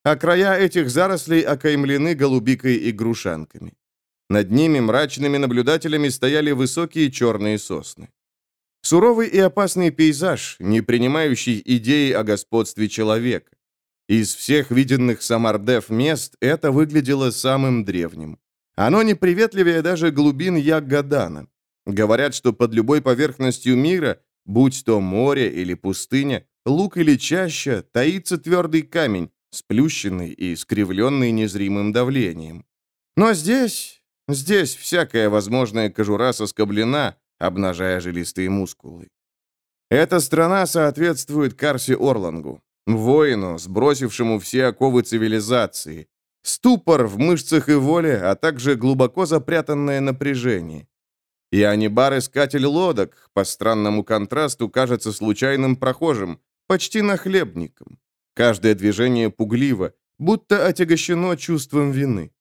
А края этих зарослей окаймлены голубикой и грушанками. Над ними мрачными наблюдателями стояли высокие черные сосны. Суровый и опасный пейзаж, не принимающий идеи о господстве человека. Из всех виденных Самардев мест это выглядело самым древним. Оно неприветливее даже глубин Яггадана. Говорят, что под любой поверхностью мира, будь то море или пустыня, лук или чаща, таится твердый камень, сплющенный и искривленный незримым давлением. Но здесь, здесь всякая возможная кожура соскоблена, обнажая жилистые мускулы. Эта страна соответствует Карси Орлангу, воину, сбросившему все оковы цивилизации, ступор в мышцах и воле, а также глубоко запрятанное напряжение. И Анибар-искатель лодок, по странному контрасту, кажется случайным прохожим, почти нахлебником. Каждое движение пугливо, будто отягощено чувством вины.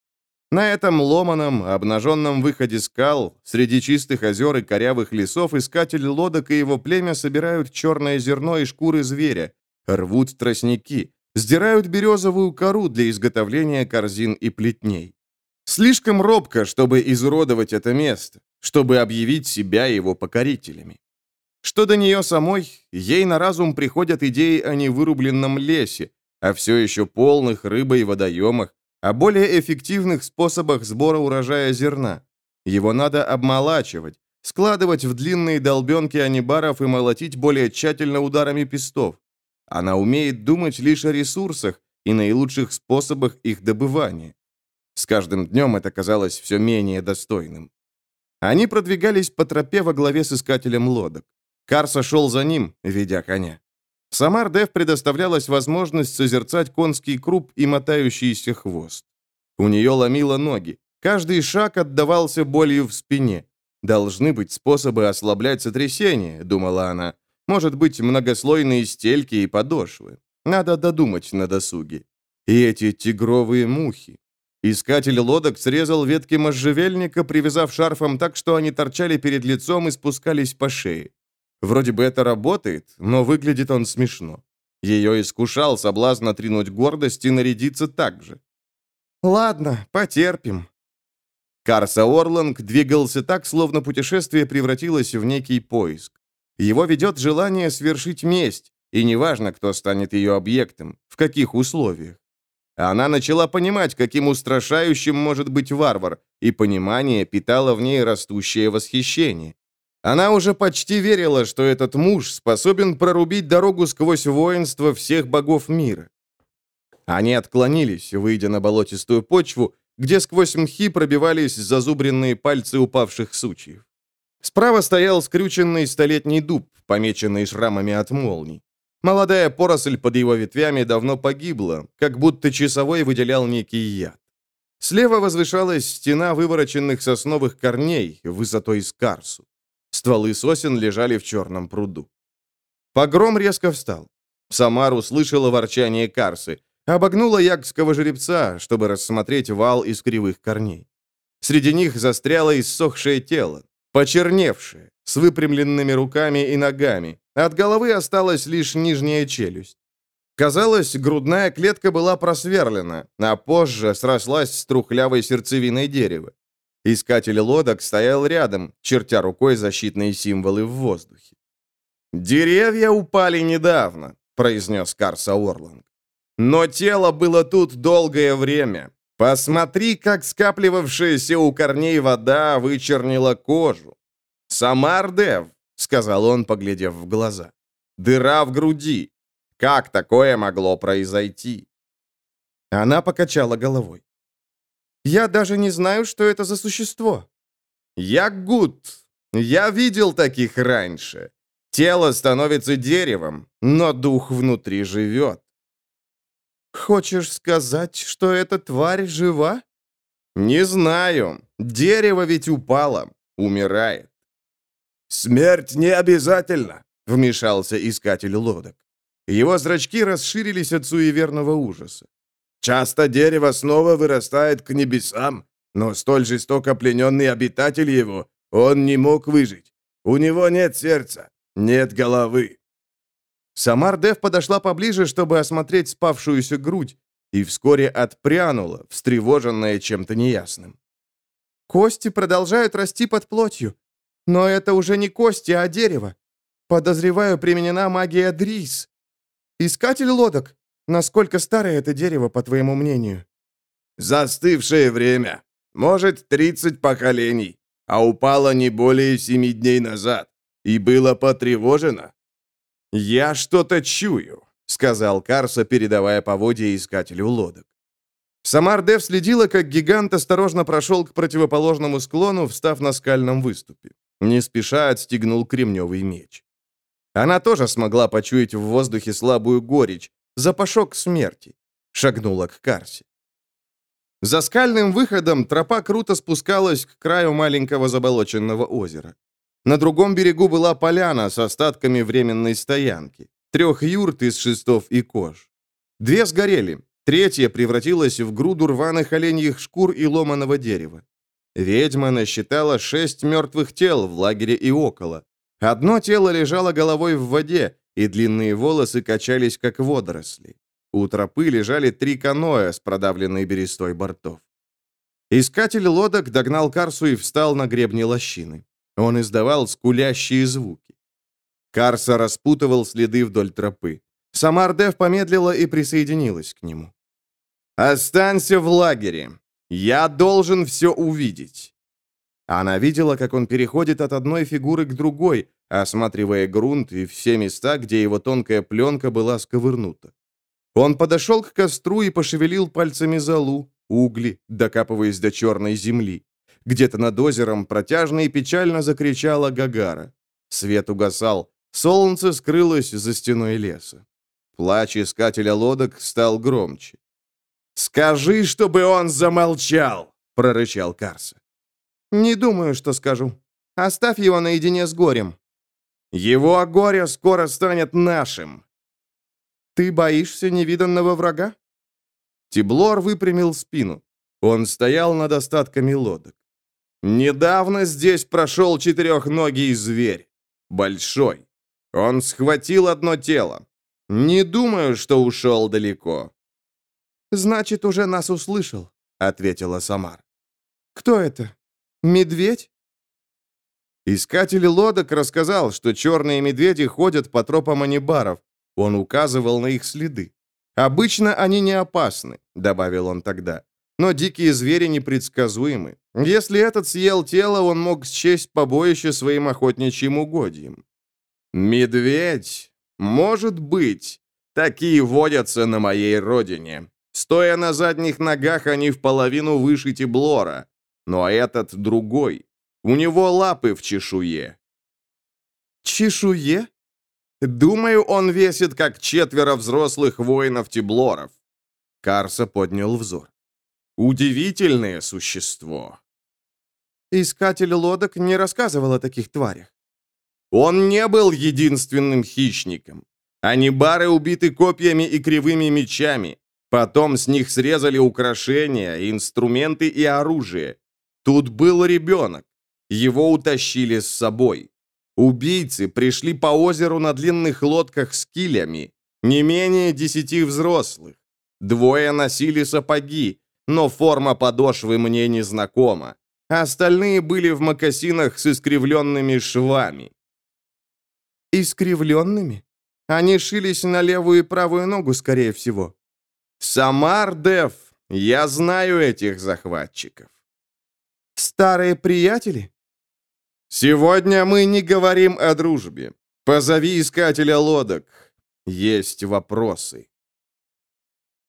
На этом ломаном, обнаженном выходе скал, среди чистых озер и корявых лесов, искатель лодок и его племя собирают черное зерно и шкуры зверя, рвут тростники, сдирают березовую кору для изготовления корзин и плетней. Слишком робко, чтобы изуродовать это место, чтобы объявить себя его покорителями. Что до нее самой, ей на разум приходят идеи о невырубленном лесе, о все еще полных рыбой водоемах, о более эффективных способах сбора урожая зерна. Его надо обмолачивать, складывать в длинные долбенки анибаров и молотить более тщательно ударами пестов. Она умеет думать лишь о ресурсах и наилучших способах их добывания. С каждым днем это казалось все менее достойным. Они продвигались по тропе во главе с искателем лодок. Карса шел за ним, ведя коня. Самар Дев предоставлялась возможность созерцать конский круп и мотающийся хвост. У нее ломило ноги. Каждый шаг отдавался болью в спине. «Должны быть способы ослаблять сотрясение», — думала она. «Может быть, многослойные стельки и подошвы. Надо додумать на досуге. И эти тигровые мухи. Искатель лодок срезал ветки можжевельника, привязав шарфом так, что они торчали перед лицом и спускались по шее. Вроде бы это работает, но выглядит он смешно. Ее искушал соблазн отринуть гордость и нарядиться так же. «Ладно, потерпим». Карса Орланг двигался так, словно путешествие превратилось в некий поиск. Его ведет желание свершить месть, и неважно, кто станет ее объектом, в каких условиях. Она начала понимать, каким устрашающим может быть варвар, и понимание питало в ней растущее восхищение. Она уже почти верила, что этот муж способен прорубить дорогу сквозь воинство всех богов мира. Они отклонились, выйдя на болотистую почву, где сквозь мхи пробивались зазубренные пальцы упавших сучьев. Справа стоял скрюченный столетний дуб, помеченный шрамами от молний. Молодая поросль под его ветвями давно погибла, как будто часовой выделял некий яд. Слева возвышалась стена вывороченных сосновых корней высотой с карсу. Стволы сосен лежали в черном пруду. Погром резко встал. Самар услышала ворчание Карсы, обогнула ягского жеребца, чтобы рассмотреть вал из кривых корней. Среди них застряло иссохшее тело, почерневшее, с выпрямленными руками и ногами. От головы осталась лишь нижняя челюсть. Казалось, грудная клетка была просверлена, а позже срослась с трухлявой сердцевиной дерева. Искатель лодок стоял рядом, чертя рукой защитные символы в воздухе. «Деревья упали недавно», — произнес Карса Орланг. «Но тело было тут долгое время. Посмотри, как скапливавшаяся у корней вода вычернила кожу. «Самардев», — сказал он, поглядев в глаза. «Дыра в груди. Как такое могло произойти?» Она покачала головой. «Я даже не знаю, что это за существо». «Ягут. Я видел таких раньше. Тело становится деревом, но дух внутри живет». «Хочешь сказать, что эта тварь жива?» «Не знаю. Дерево ведь упало. Умирает. «Смерть не обязательно», — вмешался искатель лодок. Его зрачки расширились от суеверного ужаса. «Часто дерево снова вырастает к небесам, но столь жестоко плененный обитатель его, он не мог выжить. У него нет сердца, нет головы». Самар Дев подошла поближе, чтобы осмотреть спавшуюся грудь, и вскоре отпрянула, встревоженная чем-то неясным. «Кости продолжают расти под плотью. Но это уже не кости, а дерево. Подозреваю, применена магия Дрис. Искатель лодок. Насколько старое это дерево, по твоему мнению? Застывшее время. Может, 30 поколений. А упало не более семи дней назад. И было потревожено. «Я что-то чую», — сказал Карса, передавая поводья искателю лодок. Самардев следила, как гигант осторожно прошел к противоположному склону, встав на скальном выступе. Не спеша отстегнул кремневый меч. Она тоже смогла почуять в воздухе слабую горечь, запашок смерти. Шагнула к Карсе. За скальным выходом тропа круто спускалась к краю маленького заболоченного озера. На другом берегу была поляна с остатками временной стоянки, трех юрт из шестов и кож. Две сгорели, третья превратилась в груду рваных оленьих шкур и ломаного дерева. Ведьма насчитала шесть мертвых тел в лагере и около. Одно тело лежало головой в воде, и длинные волосы качались, как водоросли. У тропы лежали три каноэ с продавленной берестой бортов. Искатель лодок догнал Карсу и встал на гребне лощины. Он издавал скулящие звуки. Карса распутывал следы вдоль тропы. Самардев помедлила и присоединилась к нему. «Останься в лагере. Я должен все увидеть». Она видела, как он переходит от одной фигуры к другой, осматривая грунт и все места, где его тонкая пленка была сковырнута. Он подошел к костру и пошевелил пальцами золу, угли, докапываясь до черной земли. Где-то над озером протяжно и печально закричала Гагара. Свет угасал, солнце скрылось за стеной леса. Плач искателя лодок стал громче. «Скажи, чтобы он замолчал!» — прорычал Карса. «Не думаю, что скажу. Оставь его наедине с горем». «Его горе скоро станет нашим». «Ты боишься невиданного врага?» Тиблор выпрямил спину. Он стоял над остатками лодок. «Недавно здесь прошел четырехногий зверь. Большой. Он схватил одно тело. Не думаю, что ушел далеко. «Значит, уже нас услышал», — ответила Самар. «Кто это? Медведь?» Искатель лодок рассказал, что черные медведи ходят по тропам анибаров. Он указывал на их следы. «Обычно они не опасны», — добавил он тогда. «Но дикие звери непредсказуемы. Если этот съел тело, он мог счесть побоище своим охотничьим угодьем». «Медведь? Может быть. Такие водятся на моей родине. Стоя на задних ногах, они в половину выше Тиблора. Но этот другой. У него лапы в чешуе. Чешуе? Думаю, он весит, как четверо взрослых воинов-тиблоров. Карса поднял взор. Удивительное существо. Искатель лодок не рассказывал о таких тварях. Он не был единственным хищником. Анибары убиты копьями и кривыми мечами. Потом с них срезали украшения, инструменты и оружие. Тут был ребенок. Его утащили с собой. Убийцы пришли по озеру на длинных лодках с килями. Не менее десяти взрослых. Двое носили сапоги, но форма подошвы мне не знакома. Остальные были в мокасинах с искривленными швами. Искривленными? Они шились на левую и правую ногу, скорее всего. Самар, Дев, я знаю этих захватчиков. Старые приятели? Сегодня мы не говорим о дружбе. Позови искателя лодок. Есть вопросы.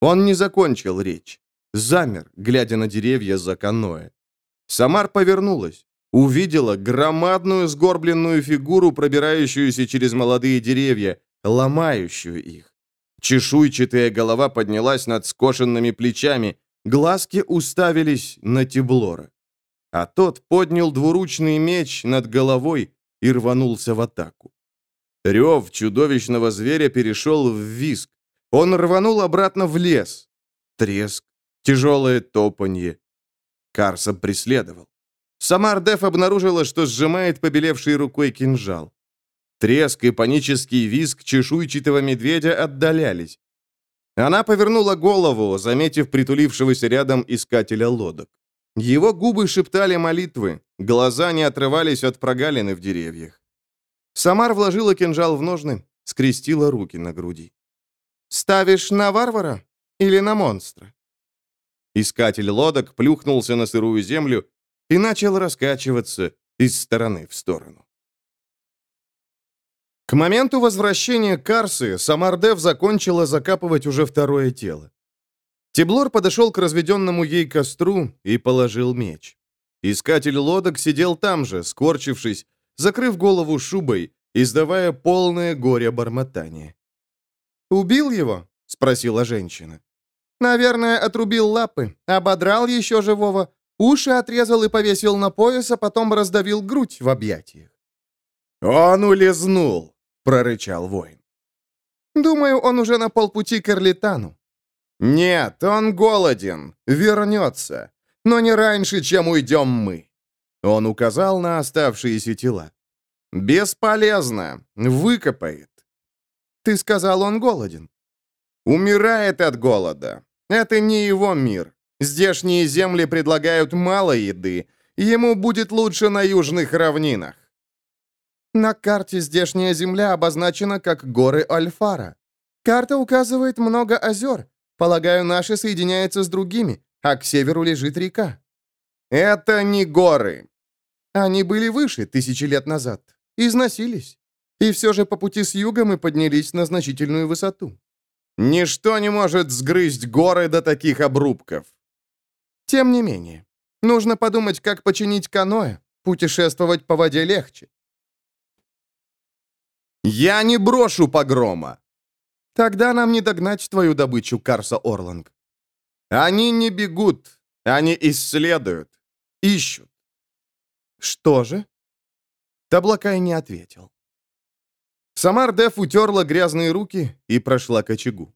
Он не закончил речь. Замер, глядя на деревья за каноэ. Самар повернулась. Увидела громадную сгорбленную фигуру, пробирающуюся через молодые деревья, ломающую их. Чешуйчатая голова поднялась над скошенными плечами, глазки уставились на Тиблора. А тот поднял двуручный меч над головой и рванулся в атаку. Рев чудовищного зверя перешел в виск. Он рванул обратно в лес. Треск, тяжелое топанье. Карса преследовал. Сама Ардеф обнаружила, что сжимает побелевшей рукой кинжал. Треск и панический визг чешуйчатого медведя отдалялись. Она повернула голову, заметив притулившегося рядом искателя лодок. Его губы шептали молитвы, глаза не отрывались от прогалины в деревьях. Самар вложила кинжал в ножны, скрестила руки на груди. «Ставишь на варвара или на монстра?» Искатель лодок плюхнулся на сырую землю и начал раскачиваться из стороны в сторону. К моменту возвращения Карсы Самардев закончила закапывать уже второе тело. Теблор подошел к разведенному ей костру и положил меч. Искатель лодок сидел там же, скорчившись, закрыв голову шубой, издавая полное горе бормотание. «Убил его?» — спросила женщина. «Наверное, отрубил лапы, ободрал еще живого, уши отрезал и повесил на пояс, а потом раздавил грудь в объятиях». «Он улизнул!» — прорычал воин. «Думаю, он уже на полпути к Эрлитану». «Нет, он голоден. Вернется. Но не раньше, чем уйдем мы». Он указал на оставшиеся тела. «Бесполезно. Выкопает». «Ты сказал, он голоден». «Умирает от голода. Это не его мир. Здешние земли предлагают мало еды. Ему будет лучше на южных равнинах. На карте здешняя земля обозначена как горы Альфара. Карта указывает много озер. Полагаю, наши соединяются с другими, а к северу лежит река. Это не горы. Они были выше тысячи лет назад. Износились. И все же по пути с юга мы поднялись на значительную высоту. Ничто не может сгрызть горы до таких обрубков. Тем не менее, нужно подумать, как починить каноэ. Путешествовать по воде легче. «Я не брошу погрома!» «Тогда нам не догнать твою добычу, Карса Орланг». «Они не бегут, они исследуют, ищут». «Что же?» Таблакай не ответил. Самар Деф утерла грязные руки и прошла к очагу.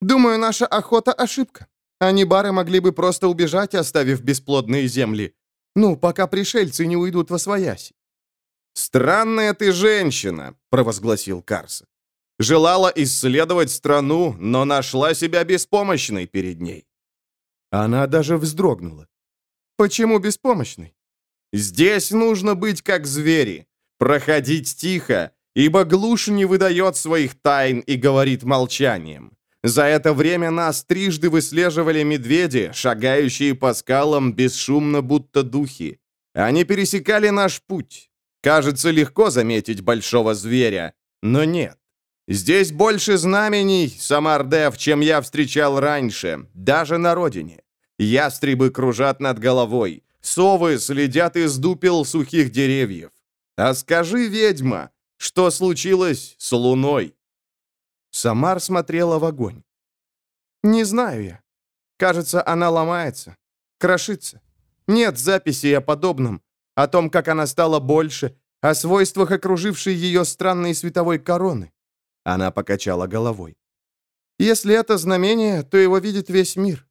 «Думаю, наша охота — ошибка. Анибары могли бы просто убежать, оставив бесплодные земли. Ну, пока пришельцы не уйдут во свояси. «Странная ты женщина», — провозгласил Карса. «Желала исследовать страну, но нашла себя беспомощной перед ней». Она даже вздрогнула. «Почему беспомощной?» «Здесь нужно быть как звери, проходить тихо, ибо глушь не выдает своих тайн и говорит молчанием. За это время нас трижды выслеживали медведи, шагающие по скалам бесшумно, будто духи. Они пересекали наш путь, Кажется, легко заметить большого зверя, но нет. Здесь больше знамений, Самардев, чем я встречал раньше, даже на родине. Ястребы кружат над головой, совы следят из дупел сухих деревьев. А скажи, ведьма, что случилось с луной?» Самар смотрела в огонь. «Не знаю я. Кажется, она ломается, крошится. Нет записей о подобном, о том, как она стала больше, о свойствах окружившей ее странной световой короны. Она покачала головой. «Если это знамение, то его видит весь мир».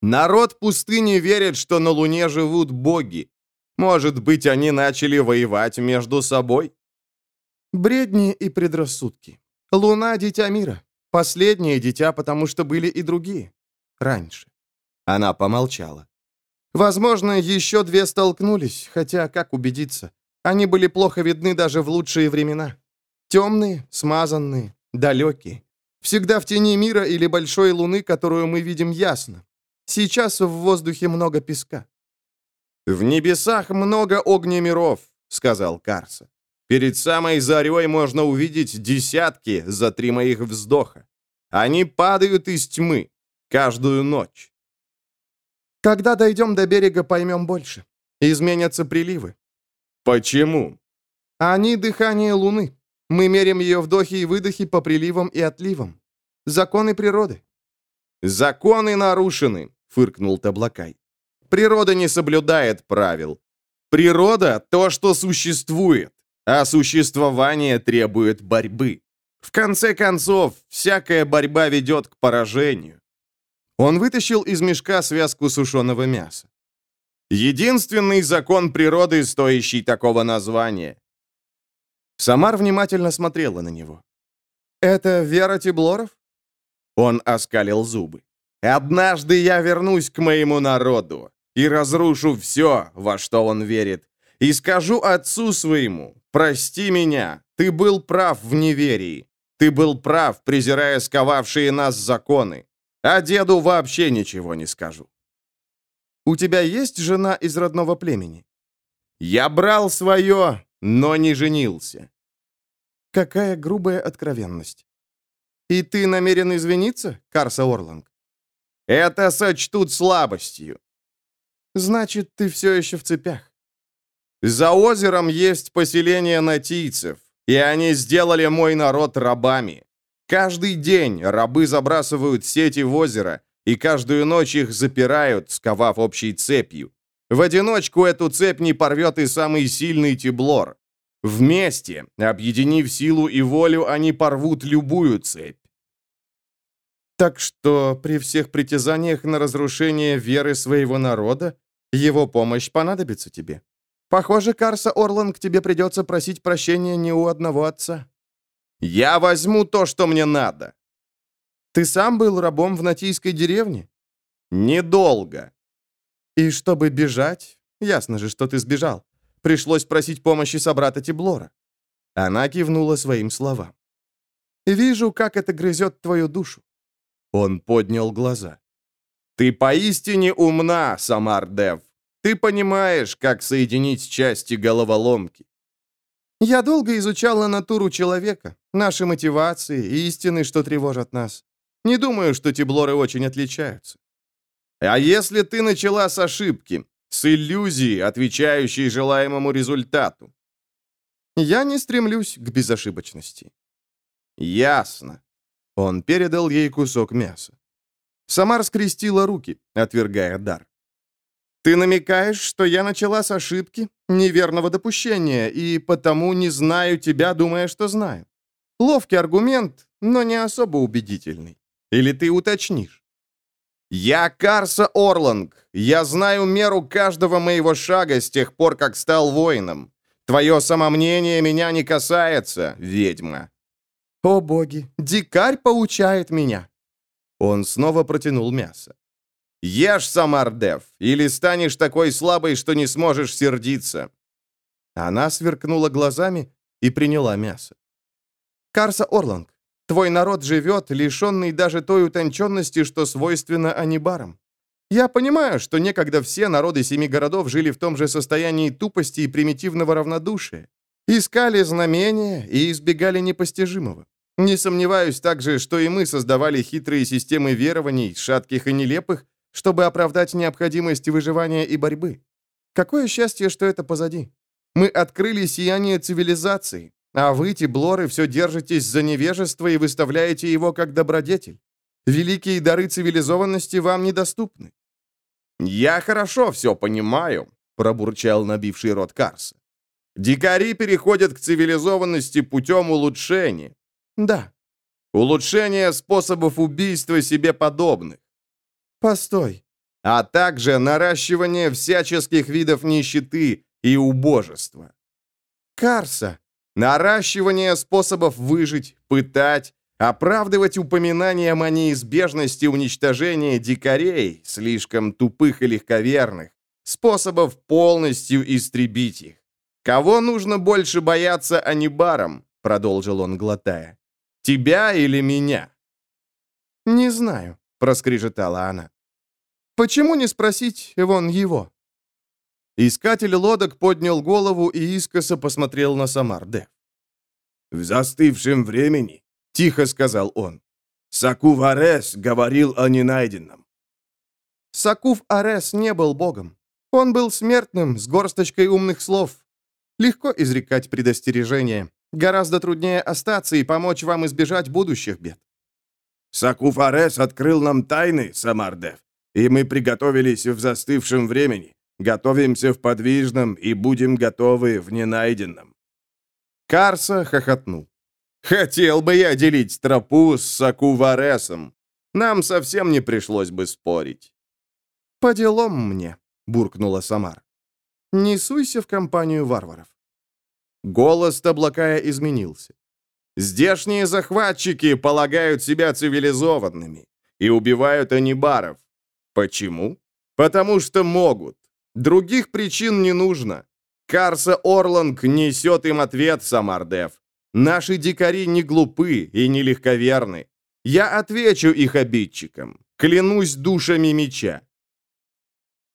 «Народ пустыни верит, что на Луне живут боги. Может быть, они начали воевать между собой?» «Бредни и предрассудки. Луна — дитя мира. Последнее дитя, потому что были и другие. Раньше». Она помолчала. «Возможно, еще две столкнулись, хотя как убедиться? Они были плохо видны даже в лучшие времена. Темные, смазанные, далекие. Всегда в тени мира или большой луны, которую мы видим ясно. Сейчас в воздухе много песка. «В небесах много огнемиров», — сказал Карса. «Перед самой зарей можно увидеть десятки за три моих вздоха. Они падают из тьмы каждую ночь». «Когда дойдем до берега, поймем больше. Изменятся приливы». «Почему?» «Они дыхание луны. Мы меряем ее вдохи и выдохи по приливам и отливам. Законы природы». «Законы нарушены», — фыркнул Таблакай. «Природа не соблюдает правил. Природа — то, что существует, а существование требует борьбы. В конце концов, всякая борьба ведет к поражению». Он вытащил из мешка связку сушеного мяса. «Единственный закон природы, стоящий такого названия. Самар внимательно смотрела на него. «Это Вера Тиблоров?» Он оскалил зубы. «Однажды я вернусь к моему народу и разрушу все, во что он верит, и скажу отцу своему, прости меня, ты был прав в неверии, ты был прав, презирая сковавшие нас законы, а деду вообще ничего не скажу». «У тебя есть жена из родного племени?» «Я брал свое, но не женился. Какая грубая откровенность. И ты намерен извиниться, Карса Орланг? Это сочтут слабостью. Значит, ты все еще в цепях. За озером есть поселение натийцев, и они сделали мой народ рабами. Каждый день рабы забрасывают сети в озеро, и каждую ночь их запирают, сковав общей цепью. В одиночку эту цепь не порвет и самый сильный тиблор. Вместе, объединив силу и волю, они порвут любую цепь. Так что при всех притязаниях на разрушение веры своего народа, его помощь понадобится тебе. Похоже, Карса Орлан, к тебе придется просить прощения не у одного отца. Я возьму то, что мне надо. Ты сам был рабом в Натийской деревне? Недолго. И чтобы бежать, ясно же, что ты сбежал, пришлось просить помощи собрата Тиблора. Она кивнула своим словам. «Вижу, как это грызет твою душу». Он поднял глаза. «Ты поистине умна, Самар-Дев. Ты понимаешь, как соединить части головоломки». «Я долго изучала натуру человека, наши мотивации и истины, что тревожат нас. Не думаю, что Тиблоры очень отличаются». «А если ты начала с ошибки, с иллюзией, отвечающей желаемому результату. Я не стремлюсь к безошибочности. Ясно. Он передал ей кусок мяса. Самар скрестила руки, отвергая дар. «Ты намекаешь, что я начала с ошибки, неверного допущения, и потому не знаю тебя, думая, что знаю. Ловкий аргумент, но не особо убедительный. Или ты уточнишь?» «Я Карса Орланг. Я знаю меру каждого моего шага с тех пор, как стал воином. Твое самомнение меня не касается, ведьма». «О боги, дикарь получает меня!» Он снова протянул мясо. «Ешь, Самардев, или станешь такой слабой, что не сможешь сердиться». Она сверкнула глазами и приняла мясо. «Карса Орланг, Твой народ живет, лишенный даже той утонченности, что свойственно анибарам. Я понимаю, что некогда все народы семи городов жили в том же состоянии тупости и примитивного равнодушия. Искали знамения и избегали непостижимого. Не сомневаюсь также, что и мы создавали хитрые системы верований, шатких и нелепых, чтобы оправдать необходимость выживания и борьбы. Какое счастье, что это позади. Мы открыли сияние цивилизации, а вы, Тиблоры, все держитесь за невежество и выставляете его как добродетель. Великие дары цивилизованности вам недоступны». «Я хорошо все понимаю», — пробурчал набивший рот Карса. «Дикари переходят к цивилизованности путем улучшения. Да. Улучшение способов убийства себе подобных. Постой. А также наращивание всяческих видов нищеты и убожества. Карса. Наращивание способов выжить, пытать, оправдывать упоминанием о неизбежности уничтожения дикарей, слишком тупых и легковерных, способов полностью истребить их. Кого нужно больше бояться анибаром, продолжил он, глотая. Тебя или меня? Не знаю, проскрежетала она. Почему не спросить вон его? Искатель лодок поднял голову и искоса посмотрел на Самарде. «В застывшем времени», — тихо сказал он, — «Сакув Арес говорил о ненайденном». Сакув Арес не был богом. Он был смертным, с горсточкой умных слов. Легко изрекать предостережения. Гораздо труднее остаться и помочь вам избежать будущих бед. Сакуф Арес открыл нам тайны, Самардев, и мы приготовились в застывшем времени. Готовимся в подвижном и будем готовы в ненайденном». Карса хохотнул. «Хотел бы я делить тропу с Сакуваресом. Нам совсем не пришлось бы спорить». «По делам мне», — буркнула Самар. «Не суйся в компанию варваров». Голос Таблакая изменился. «Здешние захватчики полагают себя цивилизованными и убивают анибаров. Почему? Потому что могут. Других причин не нужно. Карса Орланг несет им ответ, Самардев. Наши дикари не глупы и не легковерны. Я отвечу их обидчикам. Клянусь душами меча.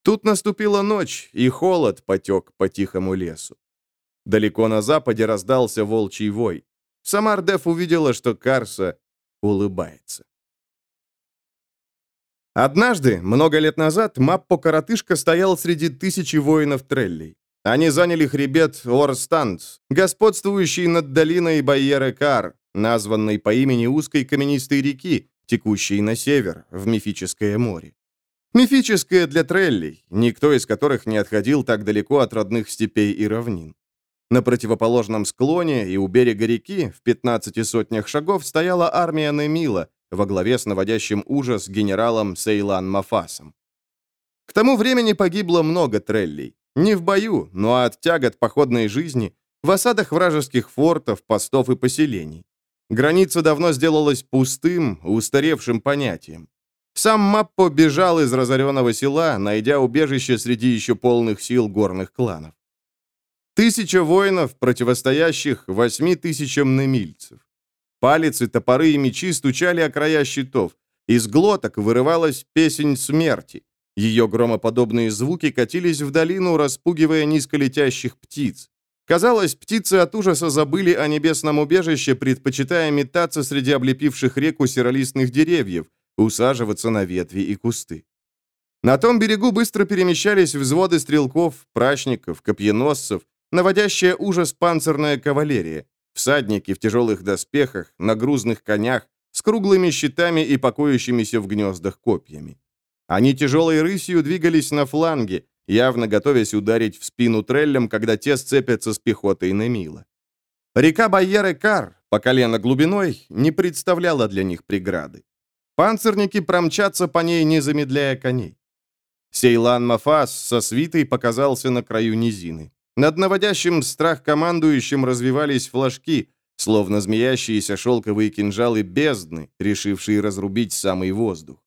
Тут наступила ночь, и холод потек по тихому лесу. Далеко на западе раздался волчий вой. Самардев увидела, что Карса улыбается. Однажды, много лет назад, Маппо-коротышка стоял среди тысячи воинов Треллей. Они заняли хребет Орстанц, господствующий над долиной Байеры-Кар, названной по имени узкой каменистой реки, текущей на север, в мифическое море. Мифическое для Треллей, никто из которых не отходил так далеко от родных степей и равнин. На противоположном склоне и у берега реки в 15 сотнях шагов стояла армия Немила, во главе с наводящим ужас генералом Сейлан Мафасом. К тому времени погибло много треллей. Не в бою, но от тягот походной жизни, в осадах вражеских фортов, постов и поселений. Граница давно сделалась пустым, устаревшим понятием. Сам Маппо бежал из разоренного села, найдя убежище среди еще полных сил горных кланов. Тысяча воинов, противостоящих восьми тысячам немильцев. Палицы, топоры и мечи стучали о края щитов. Из глоток вырывалась песень смерти. Ее громоподобные звуки катились в долину, распугивая низколетящих птиц. Казалось, птицы от ужаса забыли о небесном убежище, предпочитая метаться среди облепивших реку серолистных деревьев, усаживаться на ветви и кусты. На том берегу быстро перемещались взводы стрелков, прачников, копьеносцев, наводящая ужас панцирная кавалерия. Всадники в тяжелых доспехах, на грузных конях, с круглыми щитами и покоящимися в гнездах копьями. Они тяжелой рысью двигались на фланге, явно готовясь ударить в спину треллям, когда те сцепятся с пехотой Немила. Река Байеры-Кар, по колено глубиной, не представляла для них преграды. Панцирники промчатся по ней, не замедляя коней. Сейлан Мафас со свитой показался на краю низины. Над наводящим страх командующим развивались флажки, словно змеящиеся шелковые кинжалы бездны, решившие разрубить самый воздух.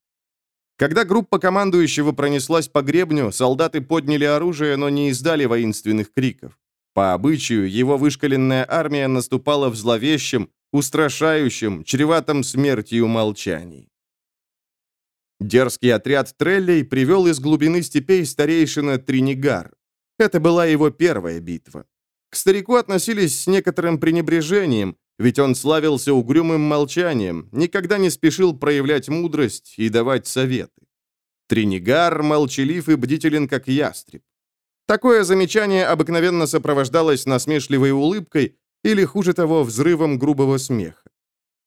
Когда группа командующего пронеслась по гребню, солдаты подняли оружие, но не издали воинственных криков. По обычаю, его вышкаленная армия наступала в зловещем, устрашающем, чреватом смертью молчании. Дерзкий отряд треллей привел из глубины степей старейшина Тринигар. Это была его первая битва. К старику относились с некоторым пренебрежением, ведь он славился угрюмым молчанием, никогда не спешил проявлять мудрость и давать советы. Тринигар молчалив и бдителен, как ястреб. Такое замечание обыкновенно сопровождалось насмешливой улыбкой или, хуже того, взрывом грубого смеха.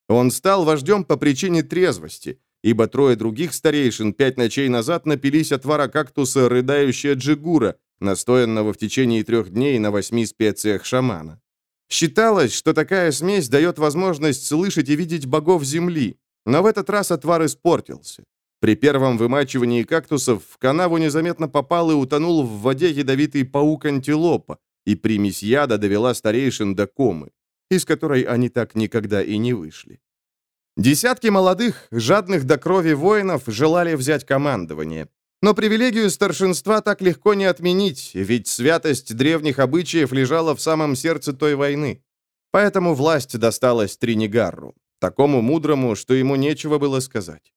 Он стал вождем по причине трезвости, ибо трое других старейшин пять ночей назад напились отвара кактуса «Рыдающая Джигура», настоянного в течение трех дней на восьми специях шамана. Считалось, что такая смесь дает возможность слышать и видеть богов Земли, но в этот раз отвар испортился. При первом вымачивании кактусов в канаву незаметно попал и утонул в воде ядовитый паук-антилопа, и примесь яда довела старейшин до комы, из которой они так никогда и не вышли. Десятки молодых, жадных до крови воинов желали взять командование. Но привилегию старшинства так легко не отменить, ведь святость древних обычаев лежала в самом сердце той войны. Поэтому власть досталась Тринигарру, такому мудрому, что ему нечего было сказать.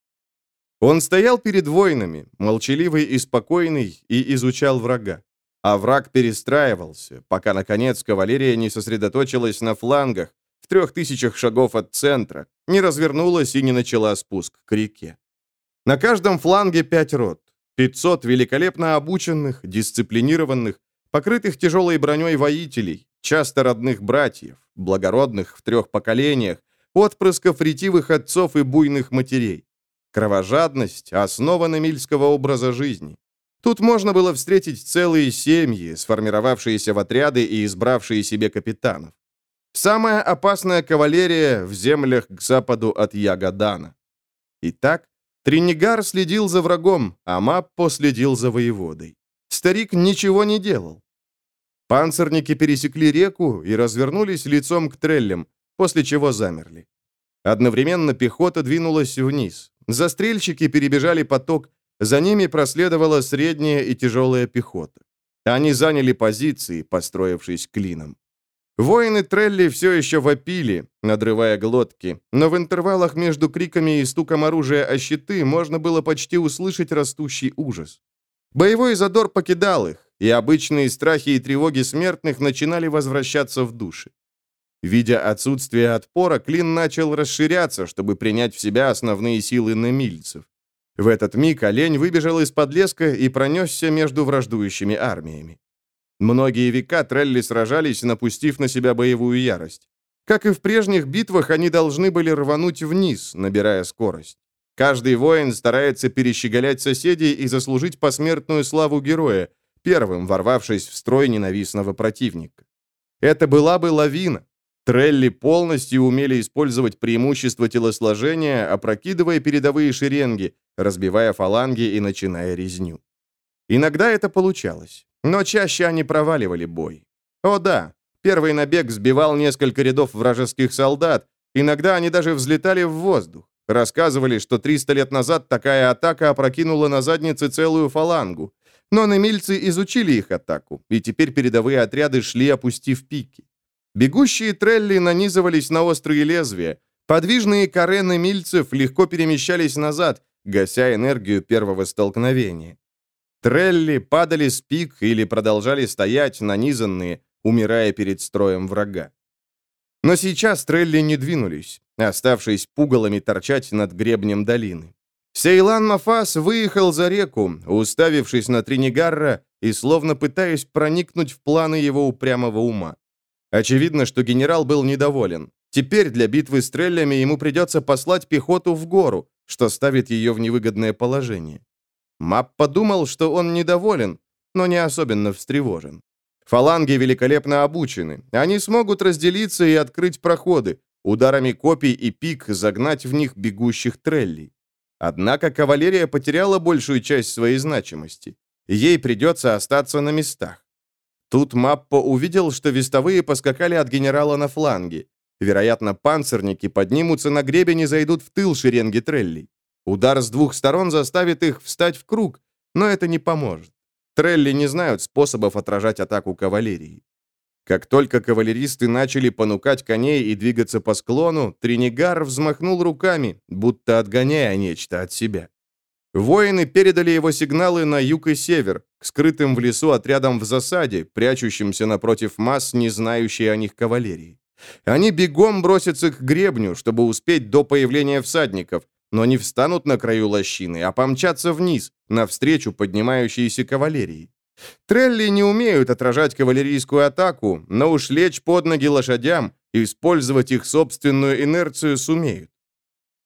Он стоял перед воинами, молчаливый и спокойный, и изучал врага. А враг перестраивался, пока, наконец, кавалерия не сосредоточилась на флангах, в трех тысячах шагов от центра, не развернулась и не начала спуск к реке. На каждом фланге пять рот, 500 великолепно обученных, дисциплинированных, покрытых тяжелой броней воителей, часто родных братьев, благородных в трех поколениях, отпрысков ретивых отцов и буйных матерей. Кровожадность – основа намильского образа жизни. Тут можно было встретить целые семьи, сформировавшиеся в отряды и избравшие себе капитанов. Самая опасная кавалерия в землях к западу от Ягодана. Итак, Тринигар следил за врагом, а Маппо следил за воеводой. Старик ничего не делал. Панцирники пересекли реку и развернулись лицом к треллям, после чего замерли. Одновременно пехота двинулась вниз. Застрельщики перебежали поток, за ними проследовала средняя и тяжелая пехота. Они заняли позиции, построившись клином. Воины Трелли все еще вопили, надрывая глотки, но в интервалах между криками и стуком оружия о щиты можно было почти услышать растущий ужас. Боевой задор покидал их, и обычные страхи и тревоги смертных начинали возвращаться в души. Видя отсутствие отпора, клин начал расширяться, чтобы принять в себя основные силы намильцев. В этот миг олень выбежал из-под леска и пронесся между враждующими армиями. Многие века Трелли сражались, напустив на себя боевую ярость. Как и в прежних битвах, они должны были рвануть вниз, набирая скорость. Каждый воин старается перещеголять соседей и заслужить посмертную славу героя, первым ворвавшись в строй ненавистного противника. Это была бы лавина. Трелли полностью умели использовать преимущество телосложения, опрокидывая передовые шеренги, разбивая фаланги и начиная резню. Иногда это получалось. Но чаще они проваливали бой. О да, первый набег сбивал несколько рядов вражеских солдат, иногда они даже взлетали в воздух. Рассказывали, что 300 лет назад такая атака опрокинула на заднице целую фалангу. Но немильцы изучили их атаку, и теперь передовые отряды шли, опустив пики. Бегущие трелли нанизывались на острые лезвия. Подвижные каре немильцев легко перемещались назад, гася энергию первого столкновения. Трелли падали с пик или продолжали стоять, нанизанные, умирая перед строем врага. Но сейчас трелли не двинулись, оставшись пугалами торчать над гребнем долины. Сейлан Мафас выехал за реку, уставившись на Тринигарра и словно пытаясь проникнуть в планы его упрямого ума. Очевидно, что генерал был недоволен. Теперь для битвы с треллями ему придется послать пехоту в гору, что ставит ее в невыгодное положение. Мап подумал, что он недоволен, но не особенно встревожен. Фаланги великолепно обучены. Они смогут разделиться и открыть проходы, ударами копий и пик загнать в них бегущих треллей. Однако кавалерия потеряла большую часть своей значимости. Ей придется остаться на местах. Тут Маппо увидел, что вестовые поскакали от генерала на фланге. Вероятно, панцирники поднимутся на гребень и зайдут в тыл шеренги треллей. Удар с двух сторон заставит их встать в круг, но это не поможет. Трелли не знают способов отражать атаку кавалерии. Как только кавалеристы начали понукать коней и двигаться по склону, Тринигар взмахнул руками, будто отгоняя нечто от себя. Воины передали его сигналы на юг и север, к скрытым в лесу отрядам в засаде, прячущимся напротив масс, не знающей о них кавалерии. Они бегом бросятся к гребню, чтобы успеть до появления всадников, но не встанут на краю лощины, а помчатся вниз, навстречу поднимающейся кавалерии. Трелли не умеют отражать кавалерийскую атаку, но уж лечь под ноги лошадям и использовать их собственную инерцию сумеют.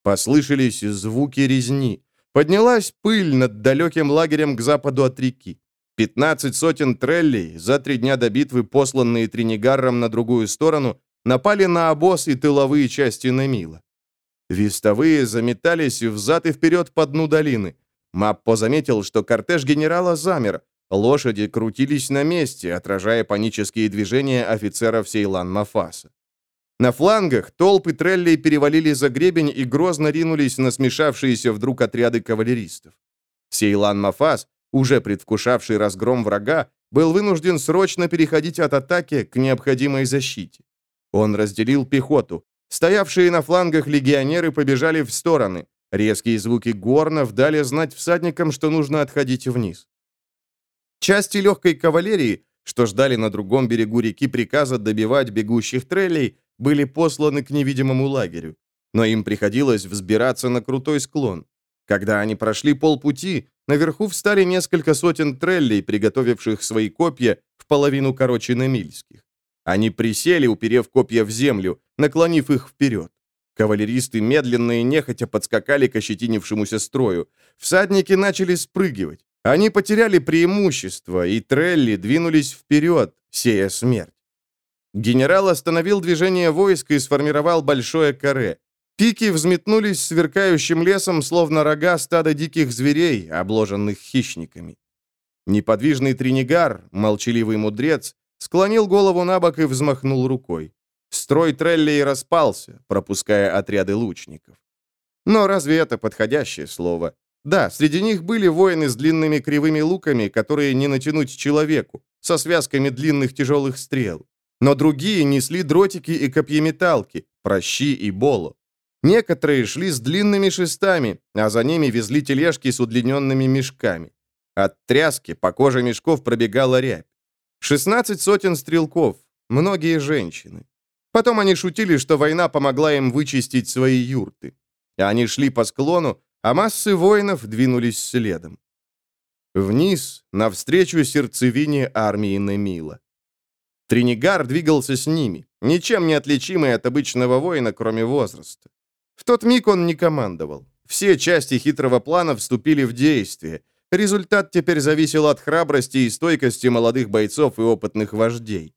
Послышались звуки резни. Поднялась пыль над далеким лагерем к западу от реки. Пятнадцать сотен треллей, за три дня до битвы, посланные Тринигарром на другую сторону, напали на обоз и тыловые части Немила. Вестовые заметались взад и вперед по дну долины. Маппо заметил, что кортеж генерала замер, лошади крутились на месте, отражая панические движения офицеров Сейлан-Мафаса. На флангах толпы треллей перевалили за гребень и грозно ринулись на смешавшиеся вдруг отряды кавалеристов. Сейлан-Мафас уже предвкушавший разгром врага, был вынужден срочно переходить от атаки к необходимой защите. Он разделил пехоту. Стоявшие на флангах легионеры побежали в стороны. Резкие звуки горнов дали знать всадникам, что нужно отходить вниз. Части легкой кавалерии, что ждали на другом берегу реки приказа добивать бегущих трелей, были посланы к невидимому лагерю. Но им приходилось взбираться на крутой склон. Когда они прошли полпути, Наверху встали несколько сотен треллей, приготовивших свои копья в половину короче намильских. Они присели, уперев копья в землю, наклонив их вперед. Кавалеристы медленно и нехотя подскакали к ощетинившемуся строю. Всадники начали спрыгивать. Они потеряли преимущество, и трелли двинулись вперед, сея смерть. Генерал остановил движение войск и сформировал большое каре. Пики взметнулись сверкающим лесом, словно рога стада диких зверей, обложенных хищниками. Неподвижный тринигар, молчаливый мудрец, склонил голову на бок и взмахнул рукой. Строй треллей распался, пропуская отряды лучников. Но разве это подходящее слово? Да, среди них были воины с длинными кривыми луками, которые не натянуть человеку, со связками длинных тяжелых стрел. Но другие несли дротики и копьеметалки, прощи и боло. Некоторые шли с длинными шестами, а за ними везли тележки с удлиненными мешками. От тряски по коже мешков пробегала рябь. 16 сотен стрелков, многие женщины. Потом они шутили, что война помогла им вычистить свои юрты. И они шли по склону, а массы воинов двинулись следом. Вниз, навстречу сердцевине армии Немила. Тринигар двигался с ними, ничем не отличимый от обычного воина, кроме возраста. В тот миг он не командовал. Все части хитрого плана вступили в действие. Результат теперь зависел от храбрости и стойкости молодых бойцов и опытных вождей.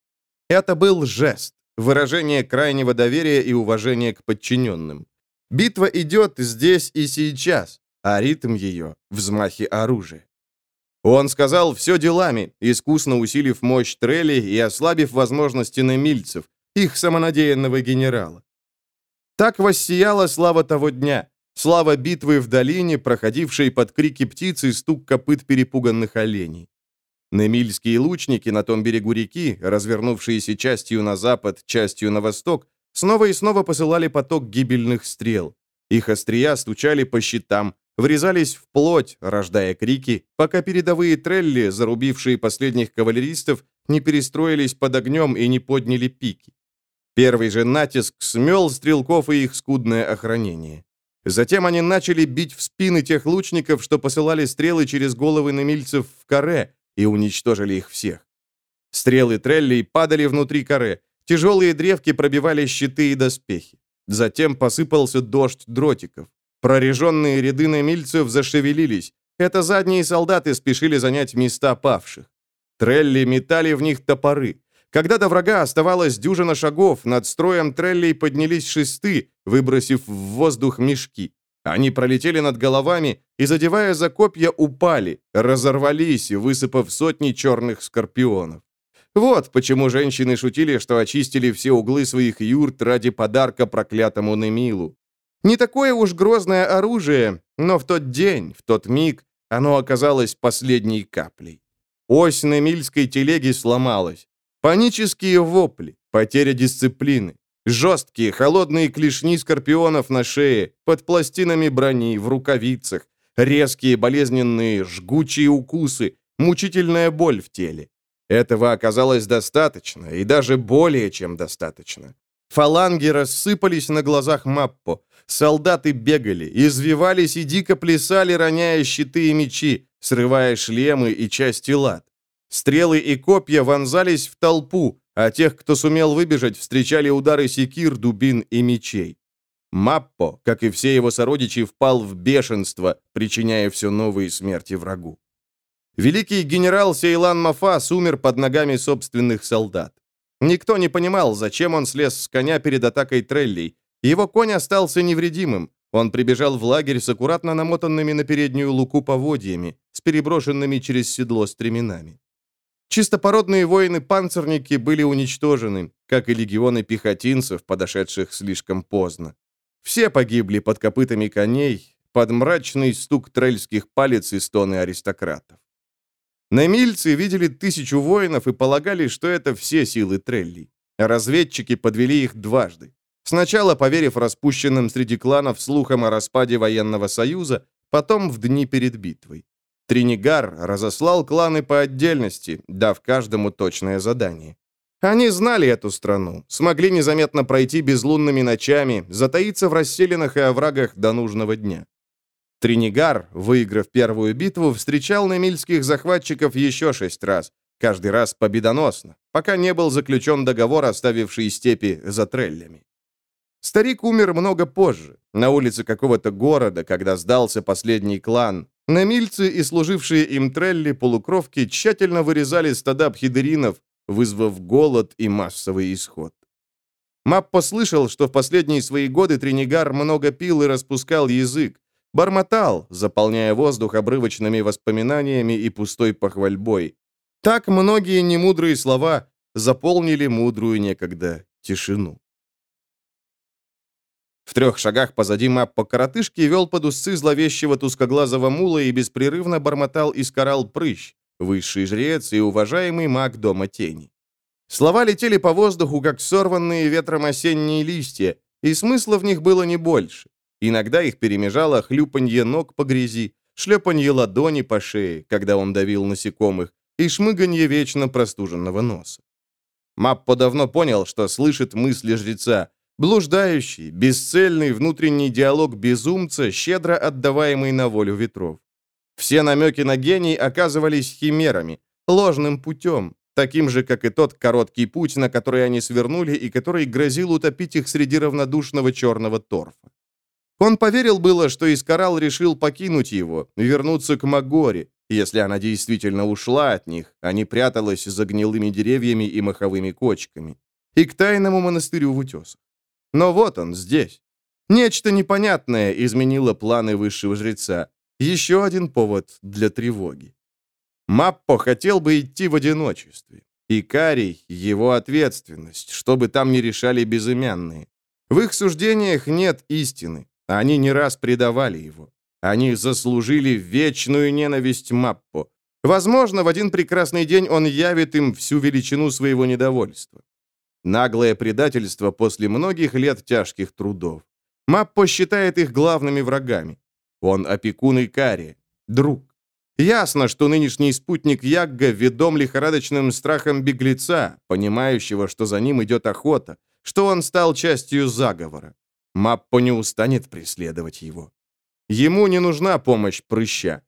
Это был жест, выражение крайнего доверия и уважения к подчиненным. Битва идет здесь и сейчас, а ритм ее — взмахи оружия. Он сказал все делами, искусно усилив мощь Трелли и ослабив возможности намильцев, их самонадеянного генерала. Так воссияла слава того дня, слава битвы в долине, проходившей под крики птиц и стук копыт перепуганных оленей. Немильские лучники на том берегу реки, развернувшиеся частью на запад, частью на восток, снова и снова посылали поток гибельных стрел. Их острия стучали по щитам, врезались в плоть, рождая крики, пока передовые трелли, зарубившие последних кавалеристов, не перестроились под огнем и не подняли пики. Первый же натиск смел стрелков и их скудное охранение. Затем они начали бить в спины тех лучников, что посылали стрелы через головы намильцев в каре, и уничтожили их всех. Стрелы треллей падали внутри каре, тяжелые древки пробивали щиты и доспехи. Затем посыпался дождь дротиков. Прореженные ряды намильцев зашевелились. Это задние солдаты спешили занять места павших. Трелли метали в них топоры. Когда до врага оставалось дюжина шагов, над строем треллей поднялись шесты, выбросив в воздух мешки. Они пролетели над головами и, задевая за копья, упали, разорвались, высыпав сотни черных скорпионов. Вот почему женщины шутили, что очистили все углы своих юрт ради подарка проклятому Немилу. Не такое уж грозное оружие, но в тот день, в тот миг, оно оказалось последней каплей. Ось Немильской телеги сломалась. Панические вопли, потеря дисциплины, жесткие, холодные клешни скорпионов на шее, под пластинами брони, в рукавицах, резкие, болезненные, жгучие укусы, мучительная боль в теле. Этого оказалось достаточно, и даже более чем достаточно. Фаланги рассыпались на глазах Маппо. Солдаты бегали, извивались и дико плясали, роняя щиты и мечи, срывая шлемы и части лад. Стрелы и копья вонзались в толпу, а тех, кто сумел выбежать, встречали удары секир, дубин и мечей. Маппо, как и все его сородичи, впал в бешенство, причиняя все новые смерти врагу. Великий генерал Сейлан Мафас умер под ногами собственных солдат. Никто не понимал, зачем он слез с коня перед атакой треллей. Его конь остался невредимым. Он прибежал в лагерь с аккуратно намотанными на переднюю луку поводьями, с переброшенными через седло стременами. Чистопородные воины-панцирники были уничтожены, как и легионы пехотинцев, подошедших слишком поздно. Все погибли под копытами коней, под мрачный стук трельских палец и стоны аристократов. Намильцы видели тысячу воинов и полагали, что это все силы треллей. Разведчики подвели их дважды. Сначала поверив распущенным среди кланов слухам о распаде военного союза, потом в дни перед битвой. Тринигар разослал кланы по отдельности, дав каждому точное задание. Они знали эту страну, смогли незаметно пройти безлунными ночами, затаиться в расселенных и оврагах до нужного дня. Тринигар, выиграв первую битву, встречал намильских захватчиков еще шесть раз, каждый раз победоносно, пока не был заключен договор, оставивший степи за треллями. Старик умер много позже, на улице какого-то города, когда сдался последний клан. Намильцы и служившие им трелли полукровки тщательно вырезали стада пхидеринов, вызвав голод и массовый исход. Маппо слышал, что в последние свои годы Тринигар много пил и распускал язык, бормотал, заполняя воздух обрывочными воспоминаниями и пустой похвальбой. Так многие немудрые слова заполнили мудрую некогда тишину. В трех шагах позади Маппо коротышки вел под усы зловещего тускоглазого мула и беспрерывно бормотал и скорал прыщ, высший жрец и уважаемый маг Дома Тени. Слова летели по воздуху, как сорванные ветром осенние листья, и смысла в них было не больше. Иногда их перемежало хлюпанье ног по грязи, шлепанье ладони по шее, когда он давил насекомых, и шмыганье вечно простуженного носа. Маппо давно понял, что слышит мысли жреца, блуждающий, бесцельный внутренний диалог безумца, щедро отдаваемый на волю ветров. Все намеки на гений оказывались химерами, ложным путем, таким же, как и тот короткий путь, на который они свернули и который грозил утопить их среди равнодушного черного торфа. Он поверил было, что Искарал решил покинуть его, вернуться к Магоре, если она действительно ушла от них, а не пряталась за гнилыми деревьями и маховыми кочками, и к тайному монастырю в утесах. Но вот он, здесь. Нечто непонятное изменило планы высшего жреца, еще один повод для тревоги. Маппо хотел бы идти в одиночестве. И Карий — его ответственность, чтобы там не решали безымянные. В их суждениях нет истины. Они не раз предавали его. Они заслужили вечную ненависть Маппо. Возможно, в один прекрасный день он явит им всю величину своего недовольства. Наглое предательство после многих лет тяжких трудов. Маппо считает их главными врагами. Он опекун Икари, друг. Ясно, что нынешний спутник Ягга ведом лихорадочным страхом беглеца, понимающего, что за ним идет охота, что он стал частью заговора. Маппо не устанет преследовать его. Ему не нужна помощь прыща.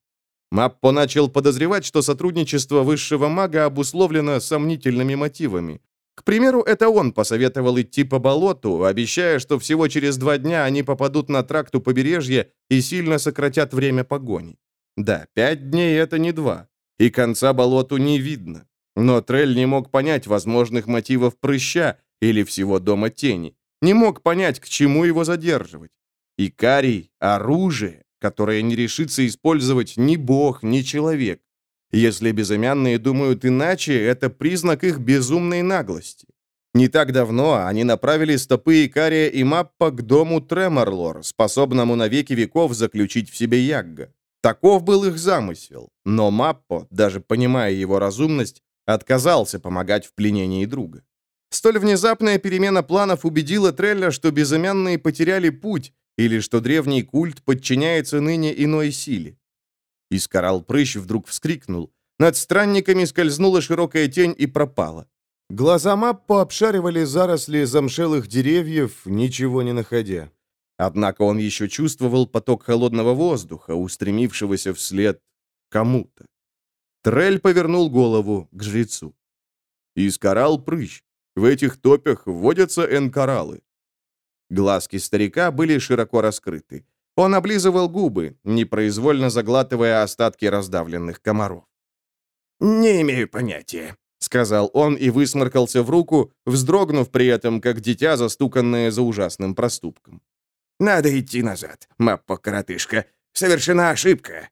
Маппо начал подозревать, что сотрудничество высшего мага обусловлено сомнительными мотивами. К примеру, это он посоветовал идти по болоту, обещая, что всего через два дня они попадут на тракту побережья и сильно сократят время погони. Да, пять дней — это не два, и конца болоту не видно. Но Трель не мог понять возможных мотивов прыща или всего Дома Тени, не мог понять, к чему его задерживать. И Карий — оружие, которое не решится использовать ни бог, ни человек. Если безымянные думают иначе, это признак их безумной наглости. Не так давно они направили стопы Икария и Маппа к дому Треморлор, способному на веки веков заключить в себе Ягга. Таков был их замысел, но Маппо, даже понимая его разумность, отказался помогать в пленении друга. Столь внезапная перемена планов убедила Трелля, что безымянные потеряли путь, или что древний культ подчиняется ныне иной силе. Искарал прыщ вдруг вскрикнул. Над странниками скользнула широкая тень и пропала. Глаза Маппо обшаривали заросли замшелых деревьев, ничего не находя. Однако он еще чувствовал поток холодного воздуха, устремившегося вслед кому-то. Трель повернул голову к жрецу. Искарал прыщ. В этих топях водятся энкоралы. Глазки старика были широко раскрыты. Он облизывал губы, непроизвольно заглатывая остатки раздавленных комаров. «Не имею понятия», — сказал он и высморкался в руку, вздрогнув при этом, как дитя, застуканное за ужасным проступком. «Надо идти назад, Маппо-коротышка. Совершена ошибка».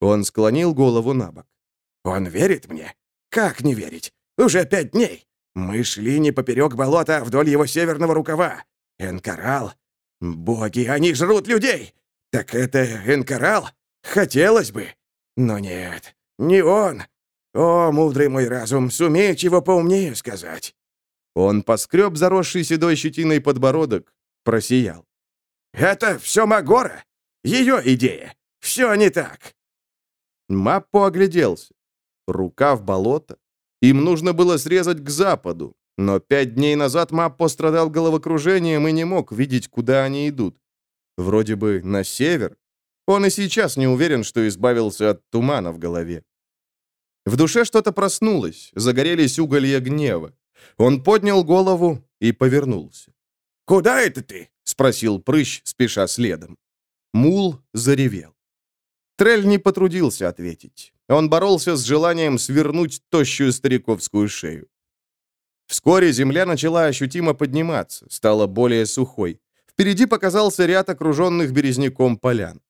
Он склонил голову на бок. «Он верит мне? Как не верить? Уже пять дней. Мы шли не поперек болота, а вдоль его северного рукава. Энкарал. Боги, они жрут людей. Так это Энкарал? Хотелось бы. Но нет, не он. О, мудрый мой разум, сумей чего поумнее сказать. Он поскреб заросший седой щетиной подбородок, просиял. «Это все Магора? Ее идея. Все не так». Маппо огляделся. Рука в болото. Им нужно было срезать к западу, но пять дней назад Маппо страдал головокружением и не мог видеть, куда они идут. Вроде бы на север. Он и сейчас не уверен, что избавился от тумана в голове. В душе что-то проснулось, загорелись уголья гнева. Он поднял голову и повернулся. «Куда это ты?» — спросил прыщ, спеша следом. Мул заревел. Трель не потрудился ответить. Он боролся с желанием свернуть тощую стариковскую шею. Вскоре земля начала ощутимо подниматься, стала более сухой. Впереди показался ряд окруженных березняком полян.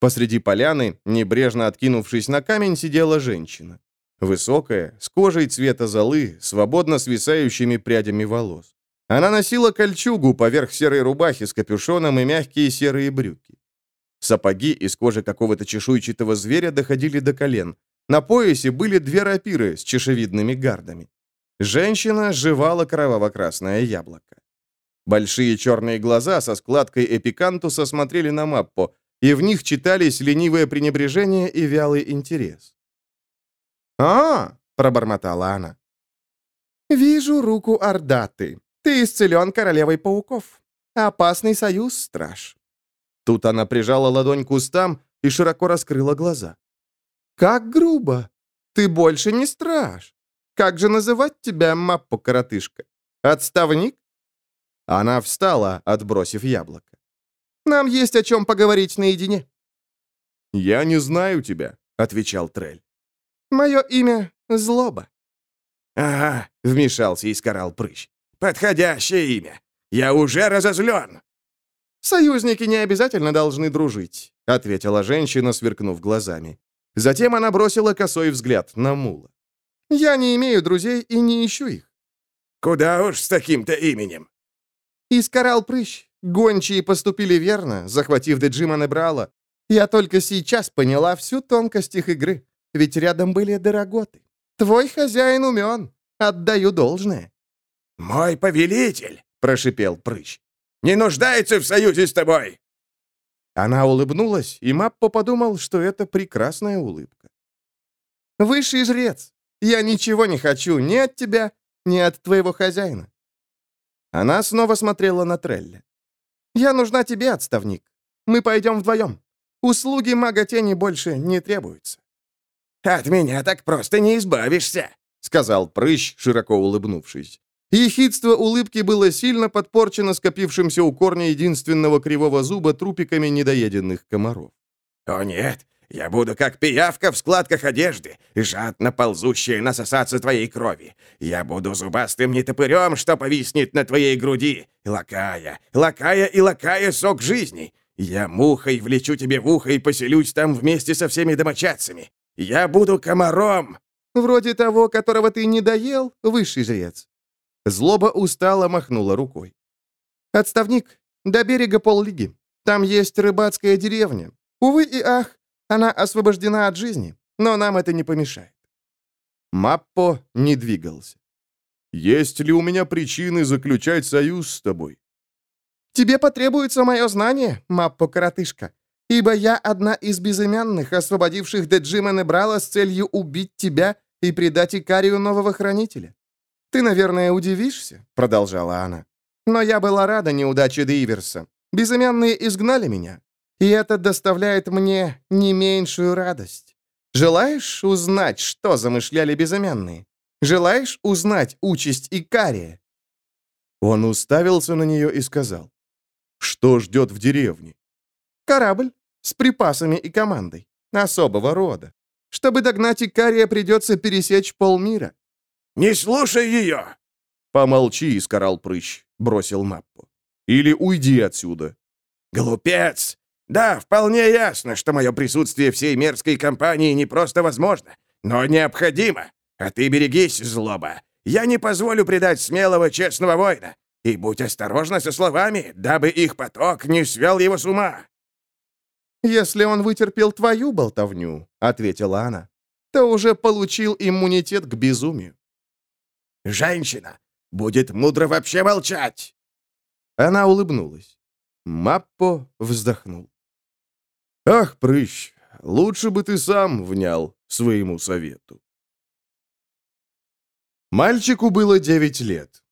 Посреди поляны, небрежно откинувшись на камень, сидела женщина. Высокая, с кожей цвета золы, свободно свисающими прядями волос. Она носила кольчугу поверх серой рубахи с капюшоном и мягкие серые брюки. Сапоги из кожи какого-то чешуйчатого зверя доходили до колен. На поясе были две рапиры с чешевидными гардами. Женщина жевала кроваво-красное яблоко. Большие черные глаза со складкой эпикантуса смотрели на Маппо, и в них читались ленивое пренебрежение и вялый интерес. «А!» — пробормотала она. «Вижу руку Ардаты. Ты исцелен королевой пауков. Опасный союз, страж». Тут она прижала ладонь к устам и широко раскрыла глаза. «Как грубо! Ты больше не страж! Как же называть тебя, маппо-коротышка? Отставник?» Она встала, отбросив яблоко. «Нам есть о чем поговорить наедине». «Я не знаю тебя», — отвечал Трель. «Мое имя — Злоба». «Ага», — вмешался и скорал прыщ. «Подходящее имя. Я уже разозлен». «Союзники не обязательно должны дружить», — ответила женщина, сверкнув глазами. Затем она бросила косой взгляд на Мула. «Я не имею друзей и не ищу их». «Куда уж с таким-то именем?» Искарал прыщ. Гончие поступили верно, захватив Деджима Небрала. Я только сейчас поняла всю тонкость их игры, ведь рядом были дороготы. Твой хозяин умен, отдаю должное». «Мой повелитель», — прошипел прыщ, — «не нуждается в союзе с тобой». Она улыбнулась, и Маппо подумал, что это прекрасная улыбка. «Высший жрец, я ничего не хочу ни от тебя, ни от твоего хозяина. Она снова смотрела на Трелля. «Я нужна тебе, отставник. Мы пойдем вдвоем. Услуги мага тени больше не требуются». «От меня так просто не избавишься», — сказал Прыщ, широко улыбнувшись. Ехидство улыбки было сильно подпорчено скопившимся у корня единственного кривого зуба трупиками недоеденных комаров. «О нет, я буду как пиявка в складках одежды, жадно ползущая насосаться твоей крови. Я буду зубастым нетопырем, что повиснет на твоей груди, лакая, лакая и лакая сок жизни. Я мухой влечу тебе в ухо и поселюсь там вместе со всеми домочадцами. Я буду комаром!» «Вроде того, которого ты не доел, высший жрец». Злоба устало махнула рукой. «Отставник, до берега поллиги. Там есть рыбацкая деревня. Увы и ах, она освобождена от жизни, но нам это не помешает». Маппо не двигался. «Есть ли у меня причины заключать союз с тобой?» «Тебе потребуется мое знание, Маппо-коротышка, ибо я одна из безымянных, освободивших Деджима Небрала с целью убить тебя и предать Икарию нового хранителя. Ты, наверное, удивишься», — продолжала она. «Но я была рада неудаче Дейверса. Безымянные изгнали меня, и это доставляет мне не меньшую радость. Желаешь узнать, что замышляли безымянные? Желаешь узнать участь Икария?» Он уставился на нее и сказал, «Что ждет в деревне?» «Корабль с припасами и командой. Особого рода. Чтобы догнать Икария, придется пересечь полмира». «Не слушай ее!» «Помолчи, — скорал прыщ», — бросил Маппо. «Или уйди отсюда». «Глупец! Да, вполне ясно, что мое присутствие всей мерзкой компании не просто возможно, но необходимо. А ты берегись, злоба. Я не позволю предать смелого, честного воина. И будь осторожна со словами, дабы их поток не свел его с ума». «Если он вытерпел твою болтовню», — ответила она, «то уже получил иммунитет к безумию». «Женщина! Будет мудро вообще молчать!» Она улыбнулась. Маппо вздохнул. «Ах, прыщ, лучше бы ты сам внял своему совету». Мальчику было девять лет.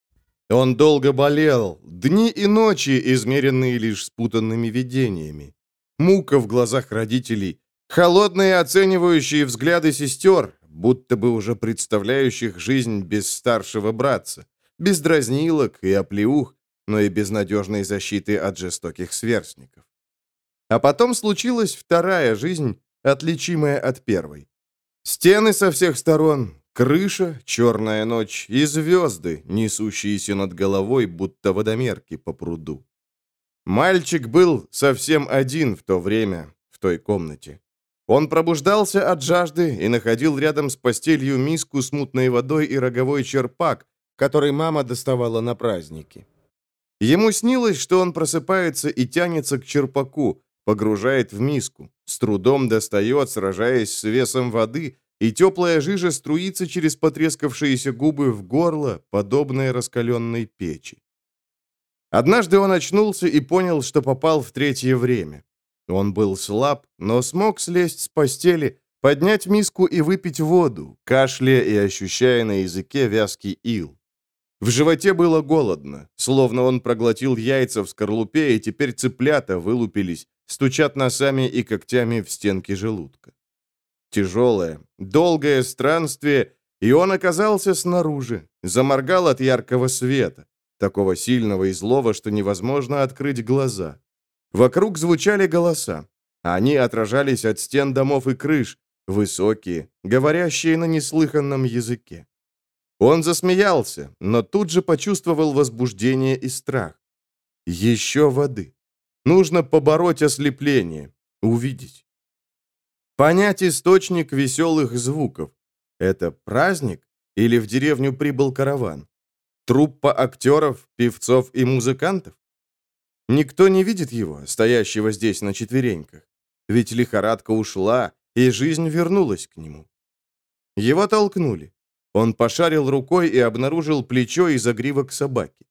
Он долго болел, дни и ночи, измеренные лишь спутанными видениями. Мука в глазах родителей, холодные оценивающие взгляды сестер, будто бы уже представляющих жизнь без старшего братца, без дразнилок и оплеух, но и без надежной защиты от жестоких сверстников. А потом случилась вторая жизнь, отличимая от первой. Стены со всех сторон, крыша, черная ночь и звезды, несущиеся над головой, будто водомерки по пруду. Мальчик был совсем один в то время, в той комнате. Он пробуждался от жажды и находил рядом с постелью миску с мутной водой и роговой черпак, который мама доставала на праздники. Ему снилось, что он просыпается и тянется к черпаку, погружает в миску, с трудом достает, сражаясь с весом воды, и теплая жижа струится через потрескавшиеся губы в горло, подобное раскаленной печи. Однажды он очнулся и понял, что попал в третье время. Он был слаб, но смог слезть с постели, поднять миску и выпить воду, кашляя и ощущая на языке вязкий ил. В животе было голодно, словно он проглотил яйца в скорлупе, и теперь цыплята вылупились, стучат носами и когтями в стенки желудка. Тяжелое, долгое странствие, и он оказался снаружи, заморгал от яркого света такого сильного и злого, что невозможно открыть глаза. Вокруг звучали голоса. Они отражались от стен домов и крыш, высокие, говорящие на неслыханном языке. Он засмеялся, но тут же почувствовал возбуждение и страх. Еще воды. Нужно побороть ослепление, увидеть. Понять источник веселых звуков. Это праздник или в деревню прибыл караван? Труппа актеров, певцов и музыкантов? Никто не видит его, стоящего здесь на четвереньках. Ведь лихорадка ушла, и жизнь вернулась к нему. Его толкнули. Он пошарил рукой и обнаружил плечо и загривок собаки.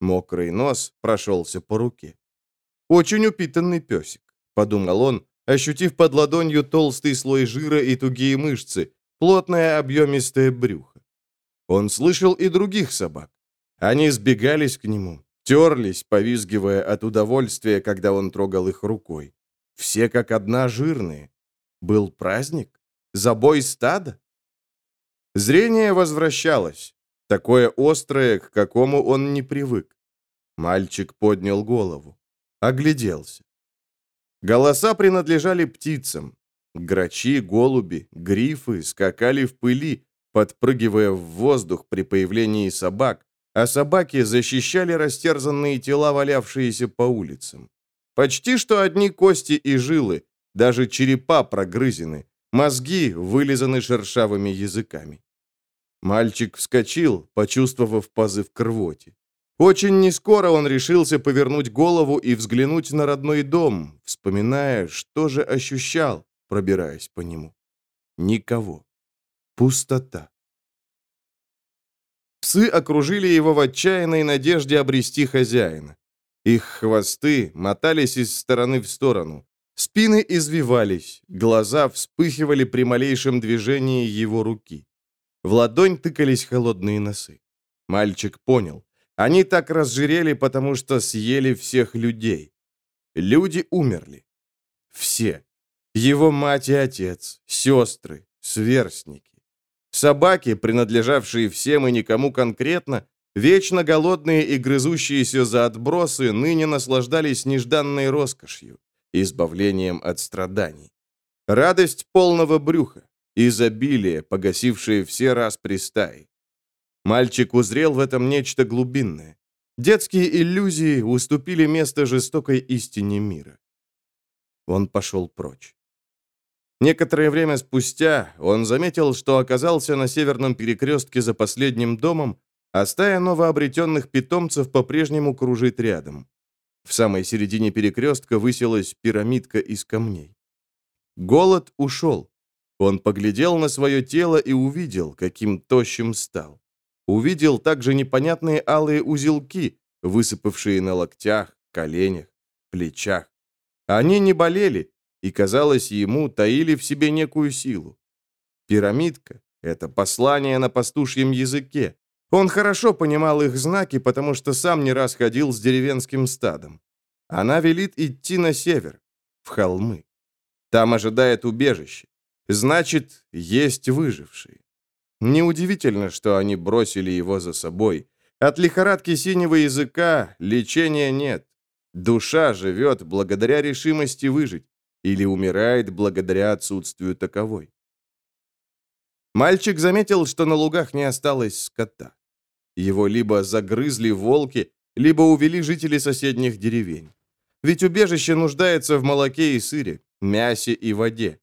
Мокрый нос прошелся по руке. «Очень упитанный песик», — подумал он, ощутив под ладонью толстый слой жира и тугие мышцы, плотное объемистое брюхо. Он слышал и других собак. Они сбегались к нему, терлись, повизгивая от удовольствия, когда он трогал их рукой. Все как одна жирные. Был праздник? Забой стада? Зрение возвращалось, такое острое, к какому он не привык. Мальчик поднял голову, огляделся. Голоса принадлежали птицам. Грачи, голуби, грифы скакали в пыли, подпрыгивая в воздух при появлении собак, а собаки защищали растерзанные тела, валявшиеся по улицам. Почти что одни кости и жилы, даже черепа прогрызены, мозги вылизаны шершавыми языками. Мальчик вскочил, почувствовав позыв к рвоте. Очень нескоро он решился повернуть голову и взглянуть на родной дом, вспоминая, что же ощущал, пробираясь по нему. Никого. Пустота. Псы окружили его в отчаянной надежде обрести хозяина. Их хвосты мотались из стороны в сторону. Спины извивались, глаза вспыхивали при малейшем движении его руки. В ладонь тыкались холодные носы. Мальчик понял. Они так разжирели, потому что съели всех людей. Люди умерли. Все. Его мать и отец, сестры, сверстники. Собаки, принадлежавшие всем и никому конкретно, вечно голодные и грызущиеся за отбросы, ныне наслаждались нежданной роскошью, избавлением от страданий. Радость полного брюха, изобилие, погасившее все распри стаи. Мальчик узрел в этом нечто глубинное. Детские иллюзии уступили место жестокой истине мира. Он пошел прочь. Некоторое время спустя он заметил, что оказался на северном перекрестке за последним домом, а стая новообретенных питомцев по-прежнему кружит рядом. В самой середине перекрестка высилась пирамидка из камней. Голод ушел. Он поглядел на свое тело и увидел, каким тощим стал. Увидел также непонятные алые узелки, высыпавшие на локтях, коленях, плечах. Они не болели, и, казалось ему, таили в себе некую силу. Пирамидка — это послание на пастушьем языке. Он хорошо понимал их знаки, потому что сам не раз ходил с деревенским стадом. Она велит идти на север, в холмы. Там ожидает убежище. Значит, есть выжившие. Неудивительно, что они бросили его за собой. От лихорадки синего языка лечения нет. Душа живет благодаря решимости выжить или умирает благодаря отсутствию таковой. Мальчик заметил, что на лугах не осталось скота. Его либо загрызли волки, либо увели жители соседних деревень. Ведь убежище нуждается в молоке и сыре, мясе и воде.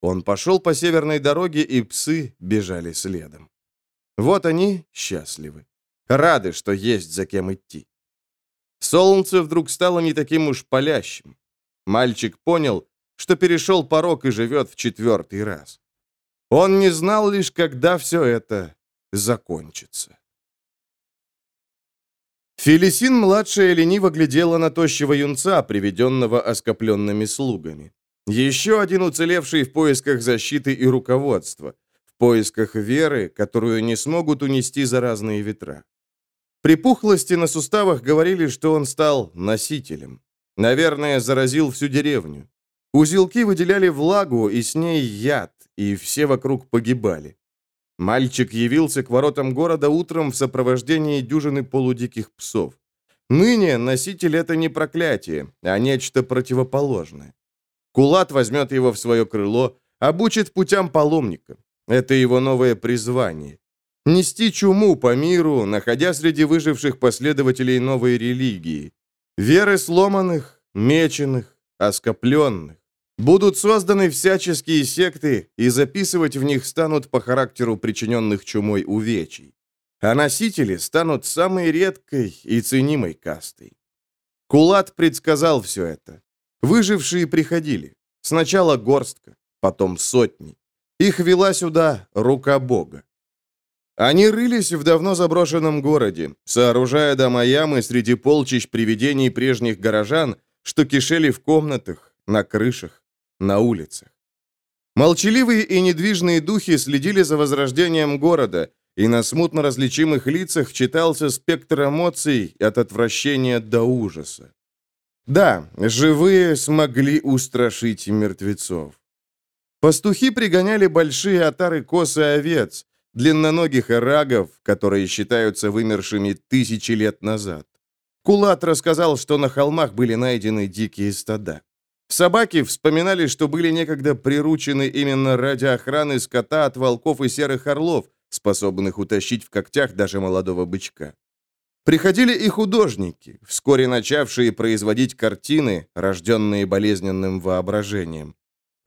Он пошел по северной дороге, и псы бежали следом. Вот они счастливы, рады, что есть за кем идти. Солнце вдруг стало не таким уж палящим. Мальчик понял, что перешел порог и живет в четвертый раз. Он не знал лишь, когда все это закончится. Фелисин-младшая лениво глядела на тощего юнца, приведенного оскопленными слугами. Еще один уцелевший в поисках защиты и руководства, в поисках веры, которую не смогут унести заразные ветра. Припухлости на суставах говорили, что он стал носителем. Наверное, заразил всю деревню. Узелки выделяли влагу, и с ней яд, и все вокруг погибали. Мальчик явился к воротам города утром в сопровождении дюжины полудиких псов. Ныне носитель — это не проклятие, а нечто противоположное. Кулат возьмет его в свое крыло, обучит путям паломника. Это его новое призвание. Нести чуму по миру, находя среди выживших последователей новой религии. Веры сломанных, меченых, оскопленных. Будут созданы всяческие секты, и записывать в них станут по характеру причиненных чумой увечий. А носители станут самой редкой и ценимой кастой. Кулат предсказал все это. Выжившие приходили. Сначала горстка, потом сотни. Их вела сюда рука Бога. Они рылись в давно заброшенном городе, сооружая дома-ямы среди полчищ привидений прежних горожан, что кишели в комнатах, на крышах, на улицах. Молчаливые и недвижные духи следили за возрождением города, и на смутно различимых лицах читался спектр эмоций от отвращения до ужаса. Да, живые смогли устрашить мертвецов. Пастухи пригоняли большие отары коз и овец, длинноногих эрагов, которые считаются вымершими тысячи лет назад. Кулат рассказал, что на холмах были найдены дикие стада. Собаки вспоминали, что были некогда приручены именно ради охраны скота от волков и серых орлов, способных утащить в когтях даже молодого бычка. Приходили и художники, вскоре начавшие производить картины, рожденные болезненным воображением.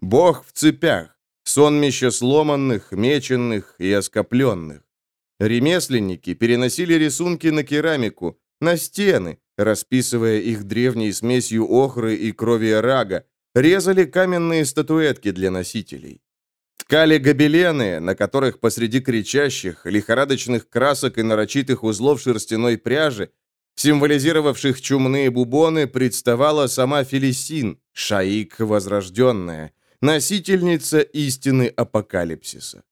Бог в цепях, сонмище сломанных, меченных и оскопленных. Ремесленники переносили рисунки на керамику, на стены, расписывая их древней смесью охры и крови рага, резали каменные статуэтки для носителей. Ткали гобелены, на которых посреди кричащих, лихорадочных красок и нарочитых узлов шерстяной пряжи, символизировавших чумные бубоны, представала сама Фелисин, Шаик Возрожденная, носительница истины апокалипсиса.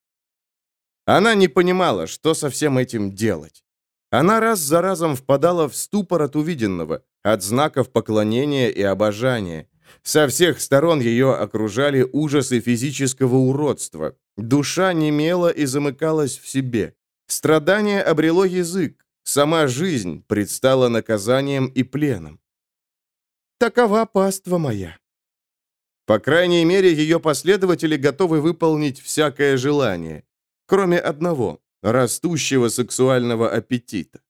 Она не понимала, что со всем этим делать. Она раз за разом впадала в ступор от увиденного, от знаков поклонения и обожания. Со всех сторон ее окружали ужасы физического уродства. Душа немела и замыкалась в себе. Страдание обрело язык. Сама жизнь предстала наказанием и пленом. «Такова паства моя», По крайней мере, ее последователи готовы выполнить всякое желание, кроме одного – растущего сексуального аппетита.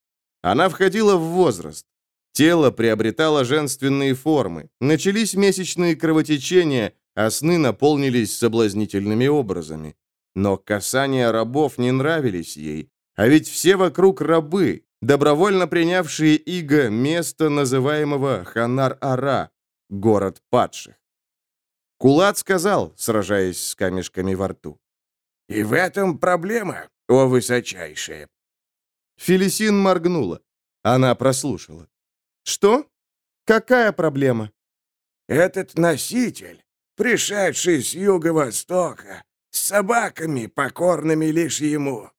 Она входила в возраст. Тело приобретало женственные формы, начались месячные кровотечения, а сны наполнились соблазнительными образами. Но касания рабов не нравились ей, а ведь все вокруг рабы, добровольно принявшие Иго место, называемого Ханар-Ара, город падших. Кулат сказал, сражаясь с камешками во рту. «И в этом проблема, о высочайшее!» Фелисин моргнула. Она прослушала. «Что? Какая проблема?» «Этот носитель, пришедший с юго-востока, с собаками, покорными лишь ему».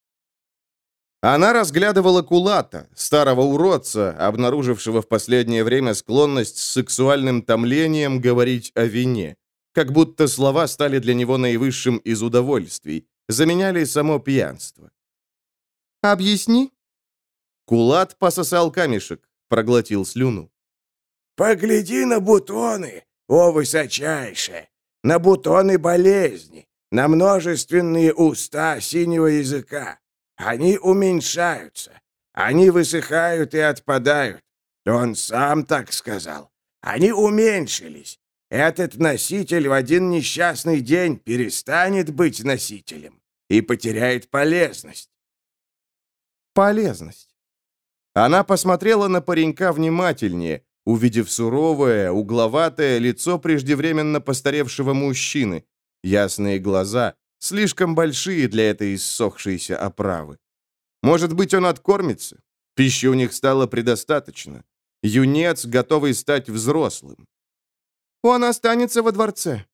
Она разглядывала Кулата, старого уродца, обнаружившего в последнее время склонность с сексуальным томлением говорить о вине как будто слова стали для него наивысшим из удовольствий, заменяли само пьянство. «Объясни». Кулат пососал камешек, проглотил слюну. «Погляди на бутоны, о высочайшее, на бутоны болезни, на множественные уста синего языка. Они уменьшаются, они высыхают и отпадают. Он сам так сказал. Они уменьшились, этот носитель в один несчастный день перестанет быть носителем и потеряет полезность. Полезность. Она посмотрела на паренька внимательнее, увидев суровое, угловатое лицо преждевременно постаревшего мужчины, ясные глаза, слишком большие для этой иссохшейся оправы. Может быть, он откормится? Пищи у них стало предостаточно. Юнец, готовый стать взрослым. Он останется во дворце».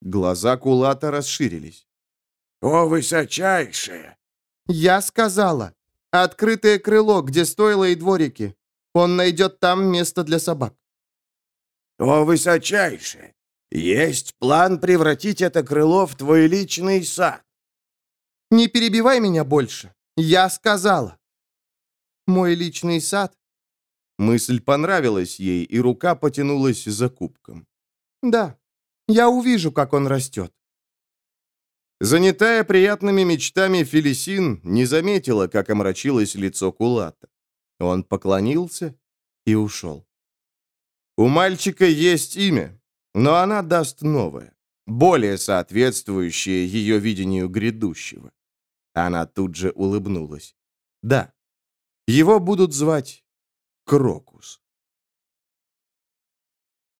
Глаза Кулата расширились. «О, высочайшее!» «Я сказала. Открытое крыло, где стоило и дворики. Он найдет там место для собак». «О, высочайшее! Есть план превратить это крыло в твой личный сад». «Не перебивай меня больше. Я сказала». «Мой личный сад Мысль понравилась ей, и рука потянулась за кубком. «Да, я увижу, как он растет». Занятая приятными мечтами, Фелисин не заметила, как омрачилось лицо Кулата. Он поклонился и ушел. У мальчика есть имя, но она даст новое, более соответствующее ее видению грядущего. Она тут же улыбнулась. Да, его будут звать Крокус.